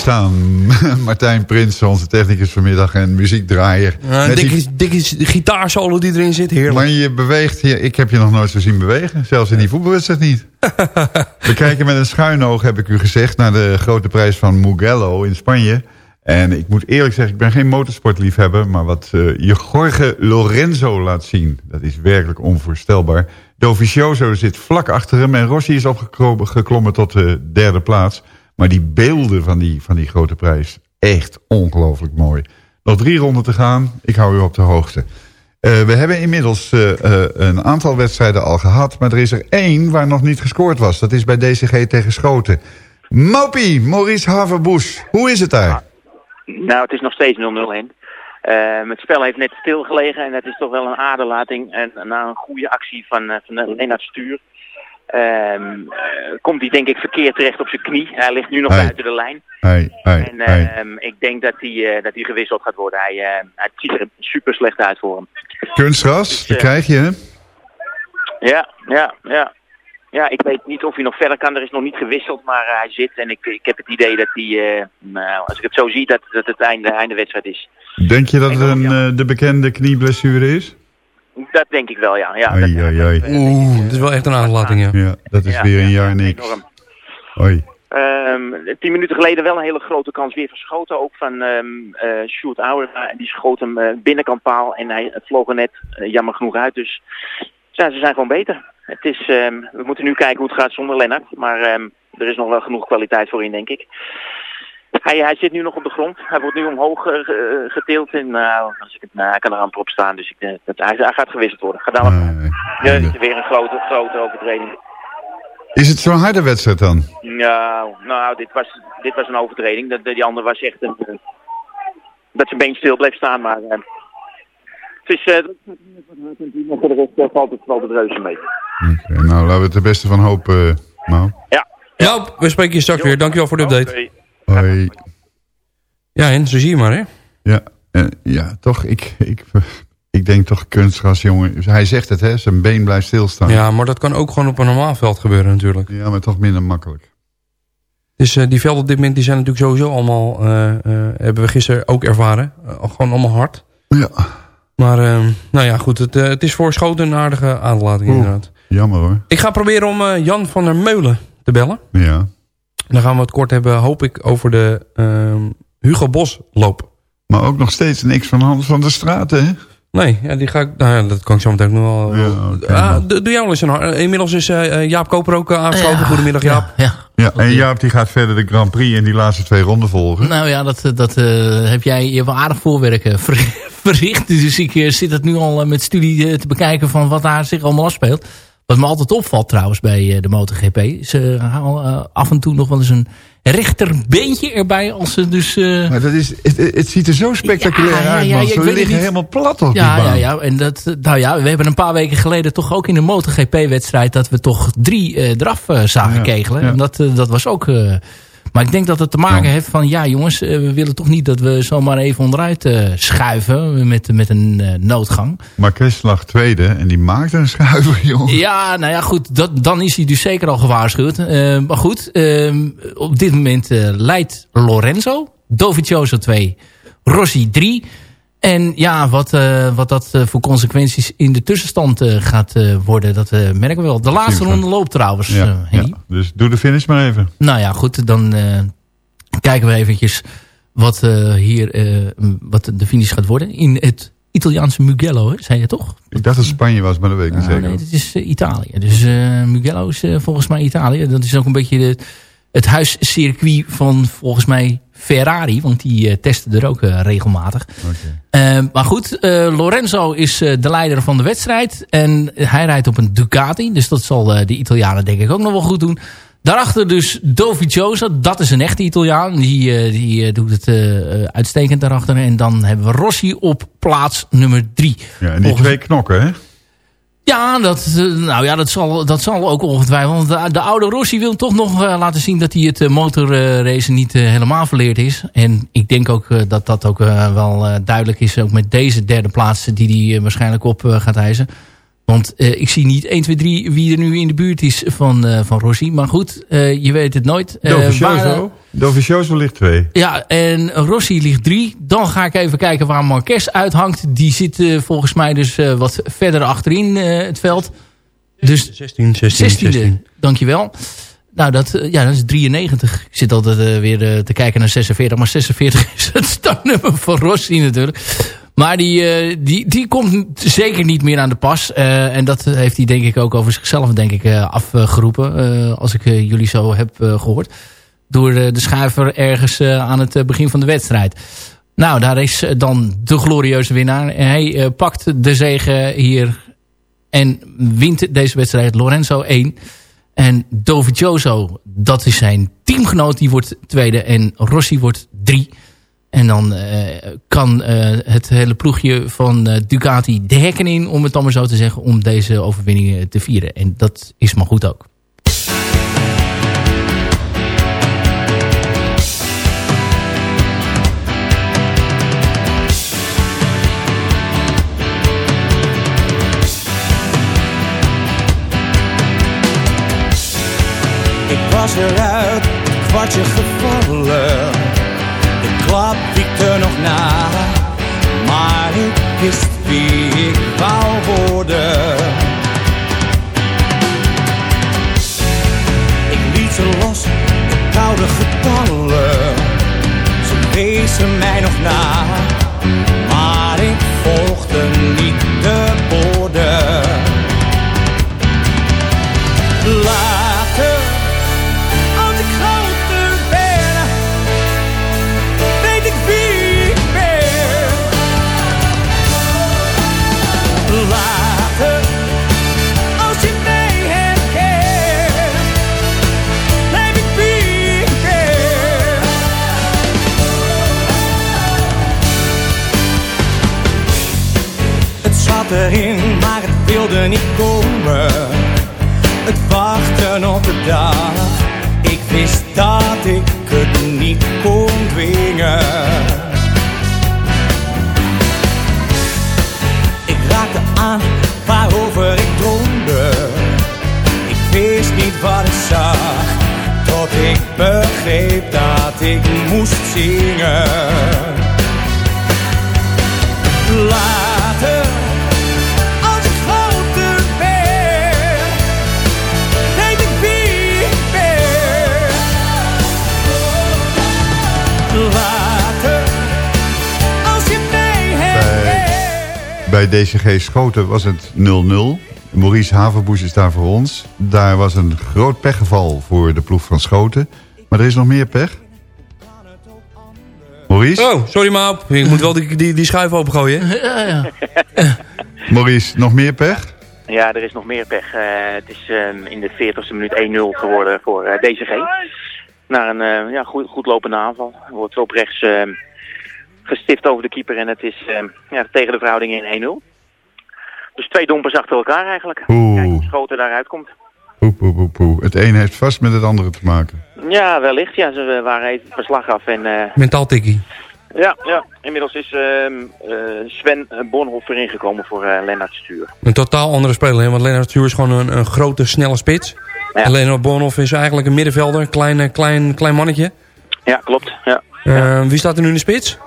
staan. Martijn Prins, onze technicus vanmiddag en muziekdraaier. Die- dikke, gitaarsolo die erin zit, heerlijk. Maar je beweegt hier. Ik heb je nog nooit zo zien bewegen. Zelfs in die voetbalwedstrijd niet. We kijken met een schuin oog, heb ik u gezegd... naar de grote prijs van Mugello in Spanje. En ik moet eerlijk zeggen, ik ben geen motorsportliefhebber... maar wat eh Jorge Lorenzo laat zien, dat is werkelijk onvoorstelbaar. Dovizioso zit vlak achter hem en Rossi is opgeklommen geklommen tot de derde plaats. Maar die beelden van die, van die grote prijs, echt ongelooflijk mooi. Nog drie ronden te gaan, ik hou u op de hoogte. Eh, we hebben inmiddels eh, eh, een aantal wedstrijden al gehad... maar er is er één waar nog niet gescoord was. Dat is bij DCG tegen Schoten. Mopie, Maurice Haverboes, hoe is het daar? Nou, het is nog steeds 0-0 in. Ehm, het spel heeft net stilgelegen en dat is toch wel een aderlating. En na een goede actie van, van Lennart Stuur ehm, eh, komt hij denk ik verkeerd terecht op zijn knie. Hij ligt nu nog Hey. buiten de lijn. Hey, hey, En ehm, ik denk dat hij, eh, dat hij gewisseld gaat worden. Hij, eh, het ziet er super slecht uit voor hem. Kunstgras, dat krijg je, hè? Ja, ja, ja. Ja, ik weet niet of hij nog verder kan. Er is nog niet gewisseld, maar eh, hij zit. En ik, ik heb het idee dat hij, eh, nou, als ik het zo zie, dat, dat het einde, einde wedstrijd is. Denk je dat het een, eh, de bekende knieblessure is? Dat denk ik wel, ja. ja dat. Oeh, is wel echt een aanlating, ja. Ja, dat is Ja, weer een ja, jaar niks. enorm. Hoi. Ehm, tien minuten geleden wel een hele grote kans weer verschoten. Ook van ehm eh Sjoerd Auer. En die schoot hem eh, binnenkant paal. En hij het vloog er net eh, jammer genoeg uit. Dus ja, ze zijn gewoon beter. Het is, ehm, we moeten nu kijken hoe het gaat zonder Lennart. Maar ehm, er is nog wel genoeg kwaliteit voor in, denk ik. Hij, hij zit nu nog op de grond. Hij wordt nu omhoog eh, eh, getild. En nou, als ik het, nou, hij kan er amper op staan. Dus ik, dat, hij, hij gaat gewisseld worden. Gaat ja, het is weer een grote, grote overtreding. Is het zo'n harde wedstrijd dan? Nou, nou dit, was, dit was een overtreding. Dat, die andere was echt een... dat zijn been stil bleef staan, maar... eh, het is... eh, voor de rest valt het wel de reuze mee. Oké, nou, laten we het er beste van hopen, Mau. Ja. Nou, we spreken je straks weer. Dankjewel voor de update. Hoi. Ja, en zo zie je maar, hè. Ja, eh, ja toch, ik, ik, ik denk toch kunstgras, jongen. Hij zegt het, hè, zijn been blijft stilstaan. Ja, maar dat kan ook gewoon op een normaal veld gebeuren natuurlijk. Ja, maar toch minder makkelijk. Dus eh, die velden op dit moment die zijn natuurlijk sowieso allemaal, eh, hebben we gisteren ook ervaren. Gewoon allemaal hard. Ja. Maar, eh, nou ja, goed. Het, het is voor Schoten een aardige aanlating inderdaad. Jammer hoor. Ik ga proberen om Jan van der Meulen te bellen. Ja. Dan gaan we het kort hebben, hoop ik, over de ehm, Hugo Bos loop. Maar ook nog steeds niks van Hans van der Straat, hè? Nee, ja, die ga ik, nou ja, dat kan ik zo meteen nog wel. Ah, doe doe jij wel eens een har- Inmiddels is eh, eh, Jaap Koper ook eh, aangesloten. Ja, Goedemiddag Jaap. Ja, Ja, en Jaap die gaat verder de Grand Prix in die laatste twee ronden volgen. Nou ja, dat, dat eh, heb jij je hebt wel aardig voorwerk eh, ver- verricht. Dus ik eh, zit het nu al eh, met studie eh, te bekijken van wat daar zich allemaal afspeelt. Wat me altijd opvalt trouwens bij eh, de MotoGP. Ze halen eh, af en toe nog wel eens een rechterbeentje erbij. Als ze dus... eh, Maar dat is, het, het ziet er zo spectaculair Ja, ja, uit, ja, Ze liggen helemaal plat op ja, die ja, baan. ja. En dat, nou ja, we hebben een paar weken geleden toch ook in een MotoGP-wedstrijd... dat we toch drie eraf eh, zagen Ja, kegelen. ja. En dat, dat was ook... maar ik denk dat het te maken heeft van... ja jongens, eh, we willen toch niet dat we zomaar even onderuit eh, schuiven... met, met een eh, noodgang. Marquez lag tweede en die maakte een schuiver, jongen. Ja, nou ja, goed. Dat, dan is hij dus zeker al gewaarschuwd. Maar goed, eh, op dit moment leidt Lorenzo. Dovizioso 2. Rossi 3. En ja, wat, wat dat voor consequenties in de tussenstand gaat worden, dat merken we wel. De laatste ronde loopt trouwens, ja. Dus doe de finish maar even. Nou ja, goed. Dan eh, kijken we eventjes wat eh, hier eh, wat de finish gaat worden. In het Italiaanse Mugello, hè, zei je toch? Ik dacht dat het Spanje was, maar dat weet ik niet zeker. nee, het is Italië. Dus Mugello is volgens mij Italië. Dat is ook een beetje de, het huiscircuit van volgens mij Ferrari. Want die eh, testen er ook eh, regelmatig. Eh, maar goed, Lorenzo is de leider van de wedstrijd. En hij rijdt op een Ducati. Dus dat zal de Italianen denk ik ook nog wel goed doen. Daarachter dus Dovizioso. Dat is een echte Italiaan. Die, die doet het uitstekend daarachter. En dan hebben we Rossi op plaats nummer drie. Ja, en die Volgens- twee knokken, hè? Ja, dat, eh, nou ja, dat, zal, dat zal ook ongetwijfeld. Want de, de oude Rossi wil toch nog eh, laten zien dat hij het uh, motorracen niet eh, helemaal verleerd is. En ik denk ook eh, dat dat ook eh, wel eh, duidelijk is. Ook met deze derde plaats die hij eh, waarschijnlijk op eh, gaat eisen. Want eh, ik zie niet 1, 2, 3 wie er nu in de buurt is van, eh, van Rossi. Maar goed, eh, je weet het nooit. Dovizioso. Dovizioso ligt twee. ja, en Rossi ligt drie. Dan ga ik even kijken waar Marquez uithangt. Die zit volgens mij dus eh, wat verder achterin eh, het veld. Dus 16, 16, 16e, 16. dankjewel. Nou, dat, ja, dat is 93. Ik zit altijd eh, weer te kijken naar 46. Maar 46 is het startnummer van Rossi natuurlijk. Maar die, eh, die, die komt zeker niet meer aan de pas. Eh, en dat heeft hij denk ik ook over zichzelf denk ik, eh, afgeroepen. als ik jullie zo heb eh, gehoord. Door de schuiver ergens aan het begin van de wedstrijd. Nou, daar is dan de glorieuze winnaar. Hij eh, pakt de zege hier en wint deze wedstrijd Lorenzo 1. En Dovizioso, dat is zijn teamgenoot, die wordt tweede. En Rossi wordt drie. En dan eh, kan eh, het hele ploegje van eh, Ducati de hekken in, om het dan maar zo te zeggen, om deze overwinning eh, te vieren. En dat is maar goed ook. Ik was eruit, kwartje gevallen. Klap wiekte nog na. Maar ik wist wie ik wou worden. Ik liet ze los, de koude getallen. Ze wezen mij nog na. Niet komen het wachten op de dag. Ik wist dat ik het niet kon dwingen. Ik raakte aan waarover ik droomde. Ik wist niet wat ik zag, tot ik begreep dat ik moest zingen. Bij DCG Schoten was het 0-0. Maurice Haverboes is daar voor ons. Daar was een groot pechgeval voor de ploeg van Schoten. Maar er is nog meer pech. Maurice? Oh, sorry Maap. Ik moet wel die, die, die schuif opengooien. Ja, ja. Maurice, nog meer pech? Ja, er is nog meer pech. Eh, het is ehm, in de 40ste minuut 1-0 geworden voor eh, DCG. Naar een eh, ja, goed, goed lopende aanval. Wordt op rechts ehm, gestift over de keeper en het is ehm, ja, tegen de verhouding in 1-0. Dus twee dompers achter elkaar eigenlijk. Oeh. Kijk hoe Schoten daaruit komt. Poe, poe, poe, poe. Het een heeft vast met het andere te maken. Ja, wellicht. Ja, ze waren even verslag af en... eh, Mentaal tikkie. ja, ja, inmiddels is ehm, eh, Sven Bonhoff erin gekomen voor eh Lennart Stuur. Een totaal andere speler. Hè? Want Lennart Stuur is gewoon een, een grote, snelle spits. Ja. En Lennart Bonhoff is eigenlijk een middenvelder. Een klein, klein, klein mannetje. Ja, klopt. Ja. Eh, wie staat er nu in de spits?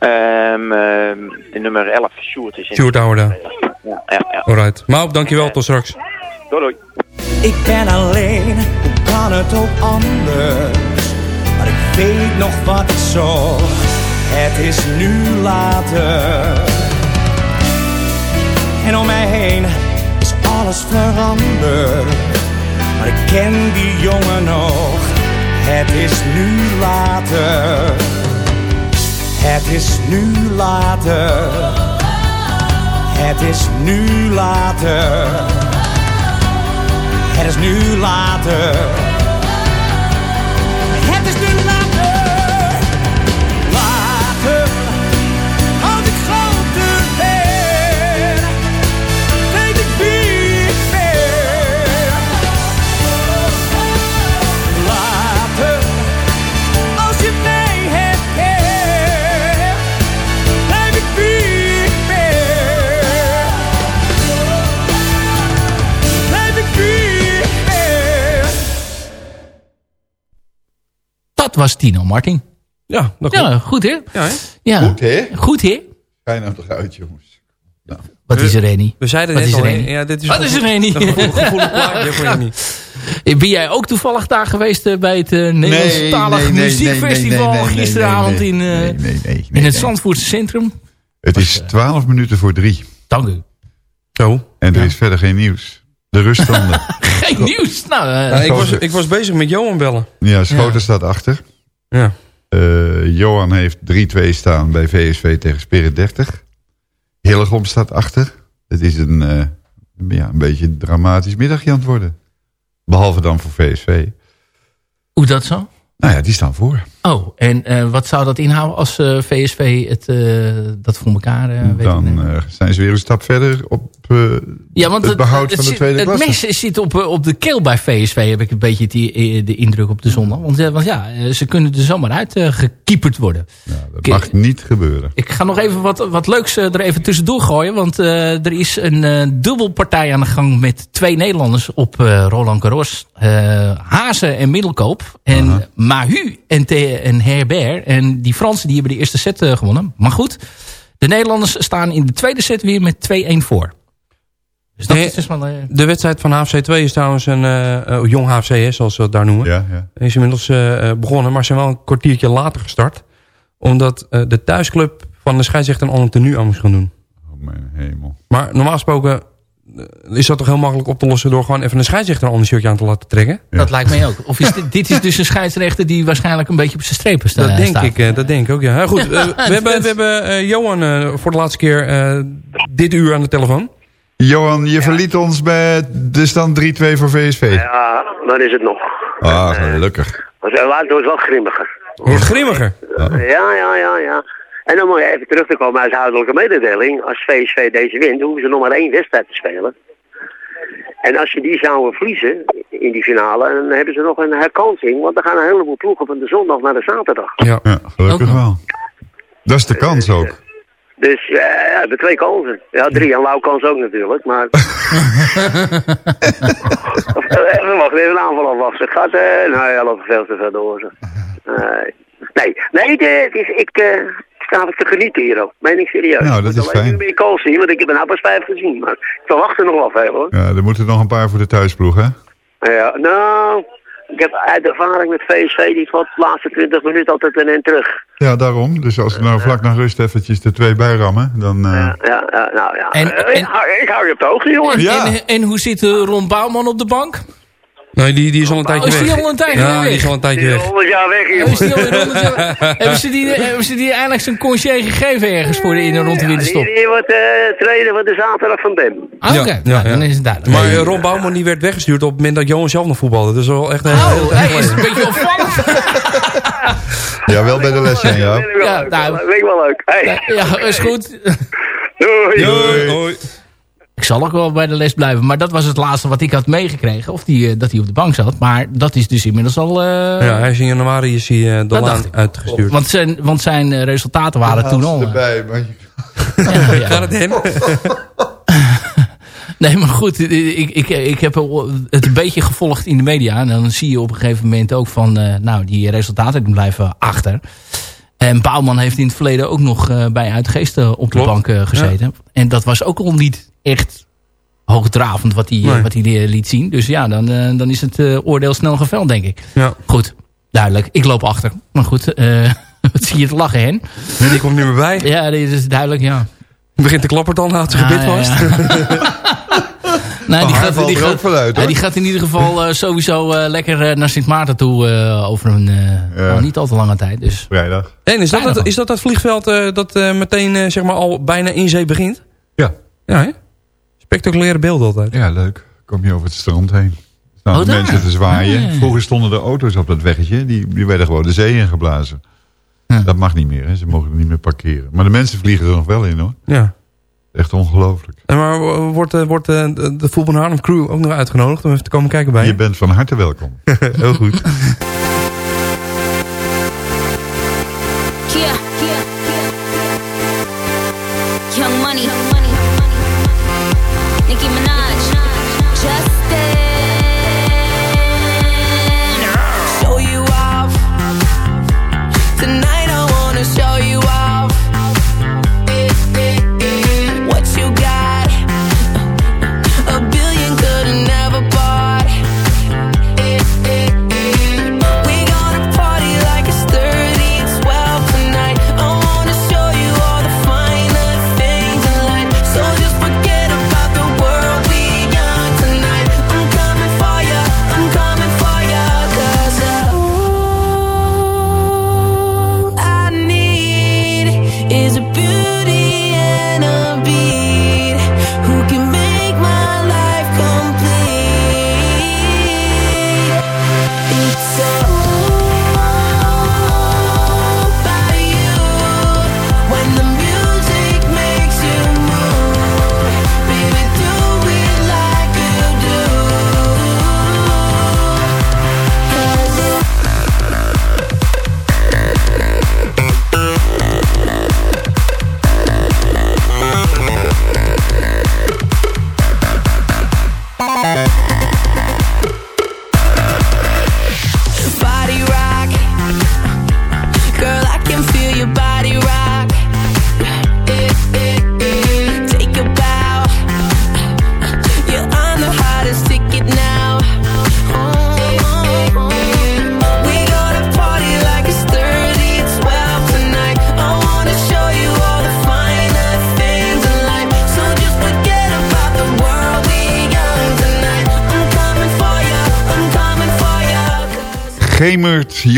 Ehm, ehm, de nummer 11, Sjoerd is in. Sjoerd Ouwerda. Ja, ja, ja. Alright. Maap, dankjewel. Tot straks. Doei, doei. Ik ben alleen, hoe kan het ook anders? Maar ik weet nog wat ik zocht, het is nu later. En om mij heen is alles veranderd. Maar ik ken die jongen nog, het is nu later. Het is nu later. Het is nu later. Het is nu later. Was Tino Martin. Ja, dat Ja, goed hè? Ja, hè? Ja. Goed, hè? Goed hè? Ga je nou toch uit, jongens. Wat is er een niet? We zeiden Wat net is al, er ja, dit is Wat is er gevoel- gevoelig plaatje voor je niet. Ben jij ook toevallig daar geweest eh, bij het uh, Nederlandstalig nee, nee, muziekfestival nee, gisteravond in, eh, in het Zandvoortse centrum? Het is 12 minuten voor drie. Dank u. Zo. En er is verder geen nieuws. De ruststanden. Geen nieuws. Nou, eh, Ja, ik, was, ik was bezig met Johan bellen. ja, Schoten staat achter. Ja. Eh, Johan heeft 3-2 staan bij VSV tegen Spirit 30. Hillegom staat achter. Het is een, eh, ja, een beetje een dramatisch middagje aan het worden. Behalve dan voor VSV. hoe dat zo? Nou ja, die staan voor. Oh, en eh, wat zou dat inhouden als eh, VSV het, eh, dat voor elkaar eh, weet dan eh, zijn ze weer een stap verder op eh, Ja, want het behoud van de tweede het klasse. mes zit op, eh, op de keel bij VSV, heb ik een beetje die, eh, de indruk op de zondag. Want, eh, want ja, eh, ze kunnen er zomaar uit eh, gekieperd worden. Dat mag niet gebeuren. Ik ga nog even wat, wat leuks eh, er even tussendoor gooien. Want eh, er is een eh, dubbelpartij aan de gang met twee Nederlanders op eh, Roland Garros. Eh Hazen en Middelkoop. En Mahu en, En Herbert. En die Fransen die hebben de eerste set eh, gewonnen. Maar goed, de Nederlanders staan in de tweede set weer met 2-1 voor. Dus dat Nee, is dus wel... eh, De wedstrijd van HFC 2 is trouwens een eh, eh, jong HFC, hè, zoals ze dat daar noemen. Ja, ja. Is inmiddels begonnen, maar ze zijn wel een kwartiertje later gestart. Omdat eh, de thuisclub van de scheidsrechter een ander tenue aan moest gaan doen. Oh mijn hemel. Maar normaal gesproken is dat toch heel makkelijk op te lossen... door gewoon even een scheidsrechter een ander shirtje aan te laten trekken? Dat lijkt mij ook. Of is dit, dit is dus een scheidsrechter die waarschijnlijk een beetje op zijn strepen sta- Dat denk, staat. ik, eh, dat denk ik ook, ja. Goed, eh, we hebben, we hebben eh, Johan eh, voor de laatste keer eh, dit uur aan de telefoon. Johan, je verliet ons bij de stand 3-2 voor VSV. Ja, dan is het nog. Ah, gelukkig. Het wel grimmiger. Wordt grimmiger. Ja, ja, ja, ja. En dan moet je even terug te komen uit huiselijke mededeling. Als VSV deze wint, dan hoeven ze nog maar één wedstrijd te spelen. En als je die zouden verliezen in die finale, dan hebben ze nog een herkansing. Want er gaan een heleboel ploegen van de zondag naar de zaterdag. Ja, ja gelukkig wel. Dat is de kans ook. Dus eh, ja, de twee kansen. Ja, drie. En Lau kans ook natuurlijk. Maar Eh, we mogen even een aanval afwachten. Het gaat, eh, nou ja, lopen veel te ver door. Nee, nee, de- het is, ik sta te genieten hier ook. Meen ik serieus. Nou, dat Ik moet is alleen fijn. nu meer calls zien, want ik heb er nou pas vijf gezien. Maar ik verwacht er nog wel veel hoor. Ja, er moeten nog een paar voor de thuisploeg, hè? Ja, nou, Ik heb uit ervaring met VSV, die valt de laatste 20 minuten altijd een en terug. Ja, daarom. Dus als we nou vlak na rust eventjes de twee bijrammen, dan... eh, Ja, ja, nou ja. En- Eh, ik, hou, ik hou je op de hoogte, jongen. En, en hoe zit eh, Ron Bouwman op de bank? Nee, die, die is al een tijdje Oh, is weg. die al een tijdje ja, weg? die is al een tijdje weg. 100 jaar weg, Oh, is die jaar- hebben, ze die, hebben ze die eindelijk zijn congé gegeven ergens voor de in en rond de Die, winterstop? die wordt eh trainer van de zaterdag van Dem. Ah, Oké, Ja, nou, ja, dan ja. is het duidelijk. Maar eh, Ron Bouwman die werd weggestuurd op het moment dat Johan zelf nog voetbalde. Dus wel echt een Oh, hey, is een beetje opvallend. ja, wel bij de les zijn, ja. Dat vind ik wel Ja, leuk. nou. Dat vind ik wel leuk. Hey. Ja, is goed. Doei. Hoi, hoi. Ik zal ook wel bij de les blijven. Maar dat was het laatste wat ik had meegekregen. Of die, eh, dat hij op de bank zat. Maar dat is dus inmiddels al... eh, Ja, hij is in januari is hij eh, de Dat laan uitgestuurd. want, zijn, want zijn resultaten waren toen al... erbij, maar... ja, ja. Gaat het hen? Nee, maar goed, ik, ik, ik heb het een beetje gevolgd in de media. En dan zie je op een gegeven moment ook van... eh, nou, die resultaten blijven achter. En Bouwman heeft in het verleden ook nog eh, bij Uitgeesten op de Klopt. bank gezeten. En dat was ook al niet echt hoogdravend wat hij, Nee. wat hij eh, liet zien. Dus ja, dan, eh, dan is het eh, oordeel snel geveld, denk ik. Ja. Goed, duidelijk. Ik loop achter. Maar goed, eh, wat zie je te lachen, Hen? Nee, die komt niet meer bij. Ja, dit is duidelijk, ja. Begint de klapper dan, houdt zijn Ah, gebit ja, vast. Nee, die haar gaat, die, gaat, ook vanuit, ja, hoor. die gaat in ieder geval sowieso eh, lekker naar Sint Maarten toe eh, over een niet al te lange tijd. Dus. Vrijdag. En is dat, dat, is dat dat vliegveld eh, dat meteen eh, zeg maar al bijna in zee begint? Ja. Ja, hè? Spectaculaire beelden altijd. Ja, leuk. Kom je over het strand heen. Staan Oh, de daar. mensen te zwaaien. Ah. Vroeger stonden er auto's op dat weggetje. Die, die werden gewoon de zee ingeblazen. Ja. Dat mag niet meer. Hè. Ze mogen er niet meer parkeren. Maar de mensen vliegen er nog wel in hoor. Ja. Echt ongelooflijk. En maar eh, wordt, eh, wordt eh, de de Voetbal Haarlem crew ook nog uitgenodigd om even te komen kijken bij Je je? bent van harte welkom. Heel goed.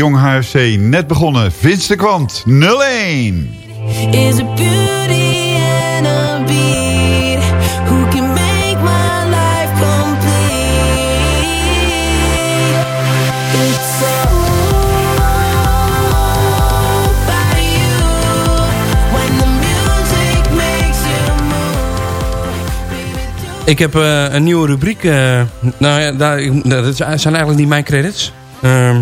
Jong HFC, net begonnen. Vince de Kwant, 0-1. is a beauty and a beat who can make my life complete. It's all about you when the music makes you move. Ik heb eh, een nieuwe rubriek. eh, nou ja, daar, dat zijn eigenlijk niet mijn credits. Ehm,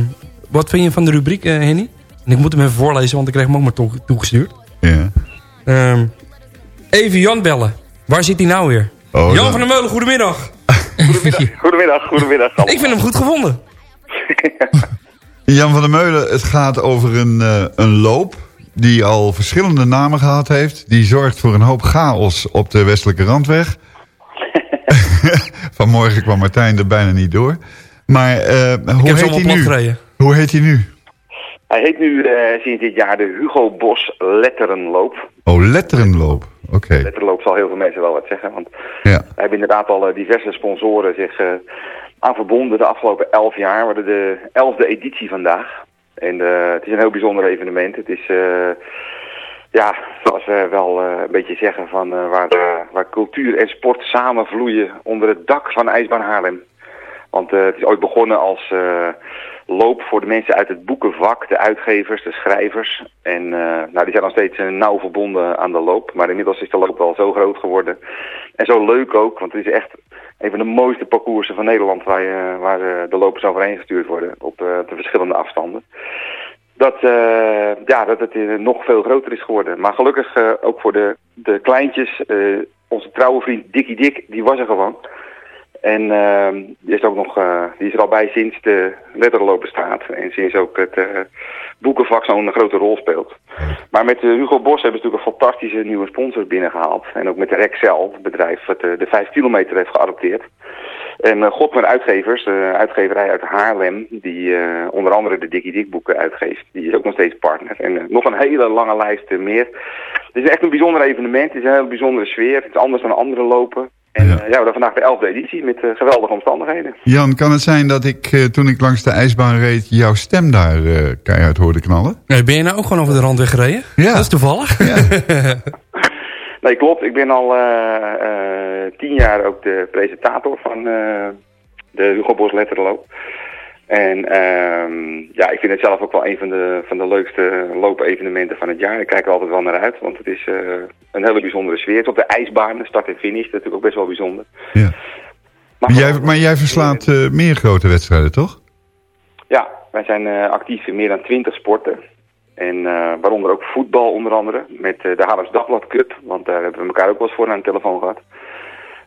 wat vind je van de rubriek, eh, Henny? En ik moet hem even voorlezen, want ik kreeg hem ook maar toe- toegestuurd. Ja. Ehm, even Jan bellen. Waar zit hij nou weer? Oh, Jan van der Meulen, goedemiddag. Goedemiddag, goedemiddag. Ik vind hem goed gevonden. Jan van der Meulen, het gaat over een, eh, een loop die al verschillende namen gehad heeft. Die zorgt voor een hoop chaos op de westelijke randweg. Vanmorgen kwam Martijn er bijna niet door. Maar eh, hoe heet hij nu? gereden. Hoe heet hij nu? Hij heet nu eh, sinds dit jaar de Hugo Bos Letterenloop. Oh, letterenloop. Oké. Letterenloop zal heel veel mensen wel wat zeggen. Want Ja. we hebben inderdaad al eh, diverse sponsoren zich eh, aan verbonden de afgelopen elf jaar. We hadden de elfde editie vandaag. En het is een heel bijzonder evenement. Het is, ja, zoals we wel een beetje zeggen, van, waar, waar cultuur en sport samenvloeien onder het dak van IJsbaan Haarlem. Want het is ooit begonnen als loop voor de mensen uit het boekenvak, de uitgevers, de schrijvers. En eh, nou, die zijn nog steeds eh, nauw verbonden aan de loop. Maar inmiddels is de loop wel zo groot geworden. En zo leuk ook, want het is echt een van de mooiste parcoursen van Nederland waar, je, waar eh, de lopers overheen gestuurd worden op eh, de verschillende afstanden. Dat, eh, ja, dat het eh, nog veel groter is geworden. Maar gelukkig eh, ook voor de, de kleintjes, eh, onze trouwe vriend Dikkie Dik, die was er gewoon. En ehm, die, is ook nog, eh, die is er al bij sinds de letterloop bestaat. En sinds ook het eh, boekenvak zo'n grote rol speelt. Maar met eh, Hugo Bos hebben ze natuurlijk een fantastische nieuwe sponsor binnengehaald. En ook met Rexel, het bedrijf dat de 5 kilometer heeft geadopteerd. En uh, Godmer Uitgevers, de uitgeverij uit Haarlem, die onder andere de Dikkie Dik boeken uitgeeft. Die is ook nog steeds partner. En nog een hele lange lijst meer. Het is echt een bijzonder evenement. Het is een hele bijzondere sfeer. Het is anders dan andere lopen. En ja, ja we hebben vandaag de elfde editie met uh, geweldige omstandigheden. Jan, kan het zijn dat ik uh, toen ik langs de ijsbaan reed... jouw stem daar uh, keihard hoorde knallen? Nee, ben je nou ook gewoon over de rand weggereden? Ja. Dat is toevallig. Ja. nee, klopt. Ik ben al uh, tien jaar ook de presentator van de Hugo Bos Letterloop. En um, ja, ik vind het zelf ook wel een van de, van de leukste loopevenementen van het jaar. Ik kijk er altijd wel naar uit, want het is uh, een hele bijzondere sfeer. Het is op de ijsbaan, de start en finish, dat is natuurlijk ook best wel bijzonder. Ja. Maar, jij, maar jij verslaat uh, meer grote wedstrijden, toch? Ja, wij zijn uh, actief in meer dan twintig sporten. En waaronder ook voetbal onder andere, met de Haarlems Dagblad Cup. Want daar hebben we elkaar ook wel eens voor aan de telefoon gehad.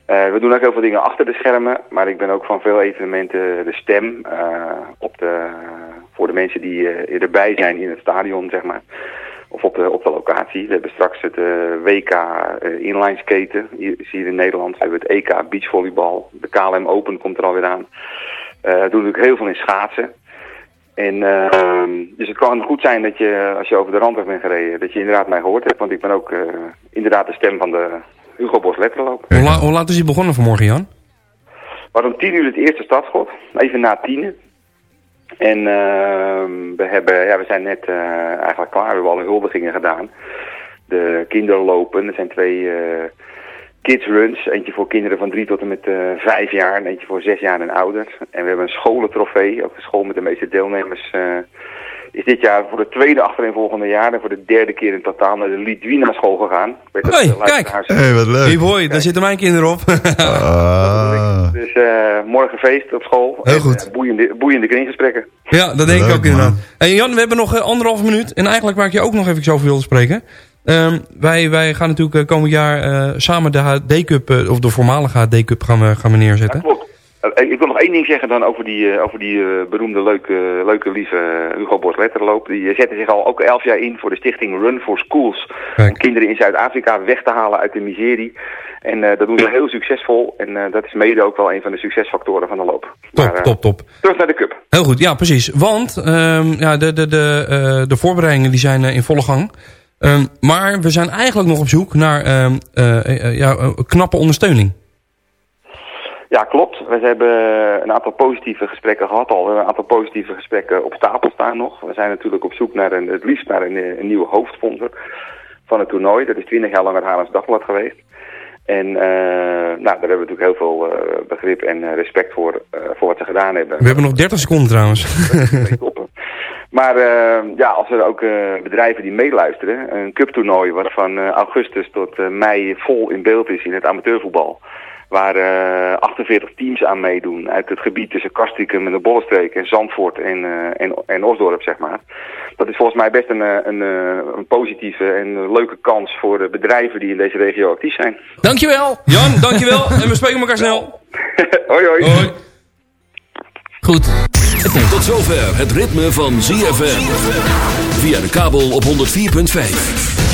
Uh, we doen ook heel veel dingen achter de schermen, maar ik ben ook van veel evenementen de stem uh, op de, voor de mensen die uh, erbij zijn in het stadion, zeg maar. Of op de, op locatie. We hebben straks het WK inline skaten hier, hier in Nederland. We hebben het EK beachvolleybal. De KLM Open komt er alweer aan. we doen natuurlijk heel veel in schaatsen. En, ehm, dus het kan goed zijn dat je, als je over de randweg bent gereden, dat je inderdaad mij gehoord hebt. Want ik ben ook inderdaad de stem van de, Hugo Bos Letterloop. Hoe, la hoe, laat is hij begonnen vanmorgen, Jan? We hadden om tien uur het eerste startschot, even na tienen. En uh, we, hebben, ja, we zijn net uh, eigenlijk klaar, we hebben al huldigingen gedaan. De kinderlopen, er zijn twee uh, kidsruns. Eentje voor kinderen van drie tot en met vijf jaar en eentje voor zes jaar en ouder. En we hebben een scholentrofee, ook de school met de meeste deelnemers is dit jaar voor de tweede achtereenvolgende jaar en voor de derde keer in totaal naar de Lidwina school gegaan. Hé, hey, kijk. Hey, wat leuk. Hey boy, daar zitten mijn kinderen op. ah. Dus uh, morgen feest op school. Heel goed. En, uh, boeiende, boeiende kringgesprekken. Ja, dat denk leuk, ik ook inderdaad. En hey, Jan, we hebben nog uh, anderhalf minuut. En eigenlijk waar ik je ook nog even over wilde spreken. Um, wij, wij gaan natuurlijk komend jaar samen de HD-cup, of de voormalige HD-cup gaan we, gaan we neerzetten. Ja, klopt. Ik wil nog één ding zeggen dan over die, uh, over die beroemde, leuke, leuke, lieve Hugo Bos Letterloop. Die zetten zich al ook elf jaar in voor de stichting Run for Schools. Kijk. Om kinderen in Zuid-Afrika weg te halen uit de miserie. En uh, dat doen ze heel succesvol. En dat is mede ook wel een van de succesfactoren van de loop. Top, maar, top, top. Terug naar de cup. Heel goed, ja precies. Want um, ja, de, de, de, de voorbereidingen die zijn in volle gang. Um, maar we zijn eigenlijk nog op zoek naar um, ja, knappe ondersteuning. Ja, klopt. We hebben een aantal positieve gesprekken gehad al. We hebben een aantal positieve gesprekken op stapel staan nog. We zijn natuurlijk op zoek naar een, het liefst naar een, een nieuwe hoofdsponsor van het toernooi. Dat is 20 jaar lang het Haarlems Dagblad geweest. En uh, nou, daar hebben we natuurlijk heel veel uh, begrip en respect voor, uh, voor wat ze gedaan hebben. We hebben nog 30 seconden trouwens. maar ja, als er ook bedrijven die meeluisteren, een cuptoernooi wat van augustus tot mei vol in beeld is in het amateurvoetbal waar uh, 48 teams aan meedoen uit het gebied tussen Kastrikum en de Bollenstreek en Zandvoort en, uh, en, en Osdorp, zeg maar. Dat is volgens mij best een, een, een positieve en leuke kans voor de bedrijven die in deze regio actief zijn. Dankjewel! Jan, dankjewel! en we spreken elkaar snel! hoi, hoi! Hoi! Goed. Tot zover het ritme van ZFM. Via de kabel op 104.5.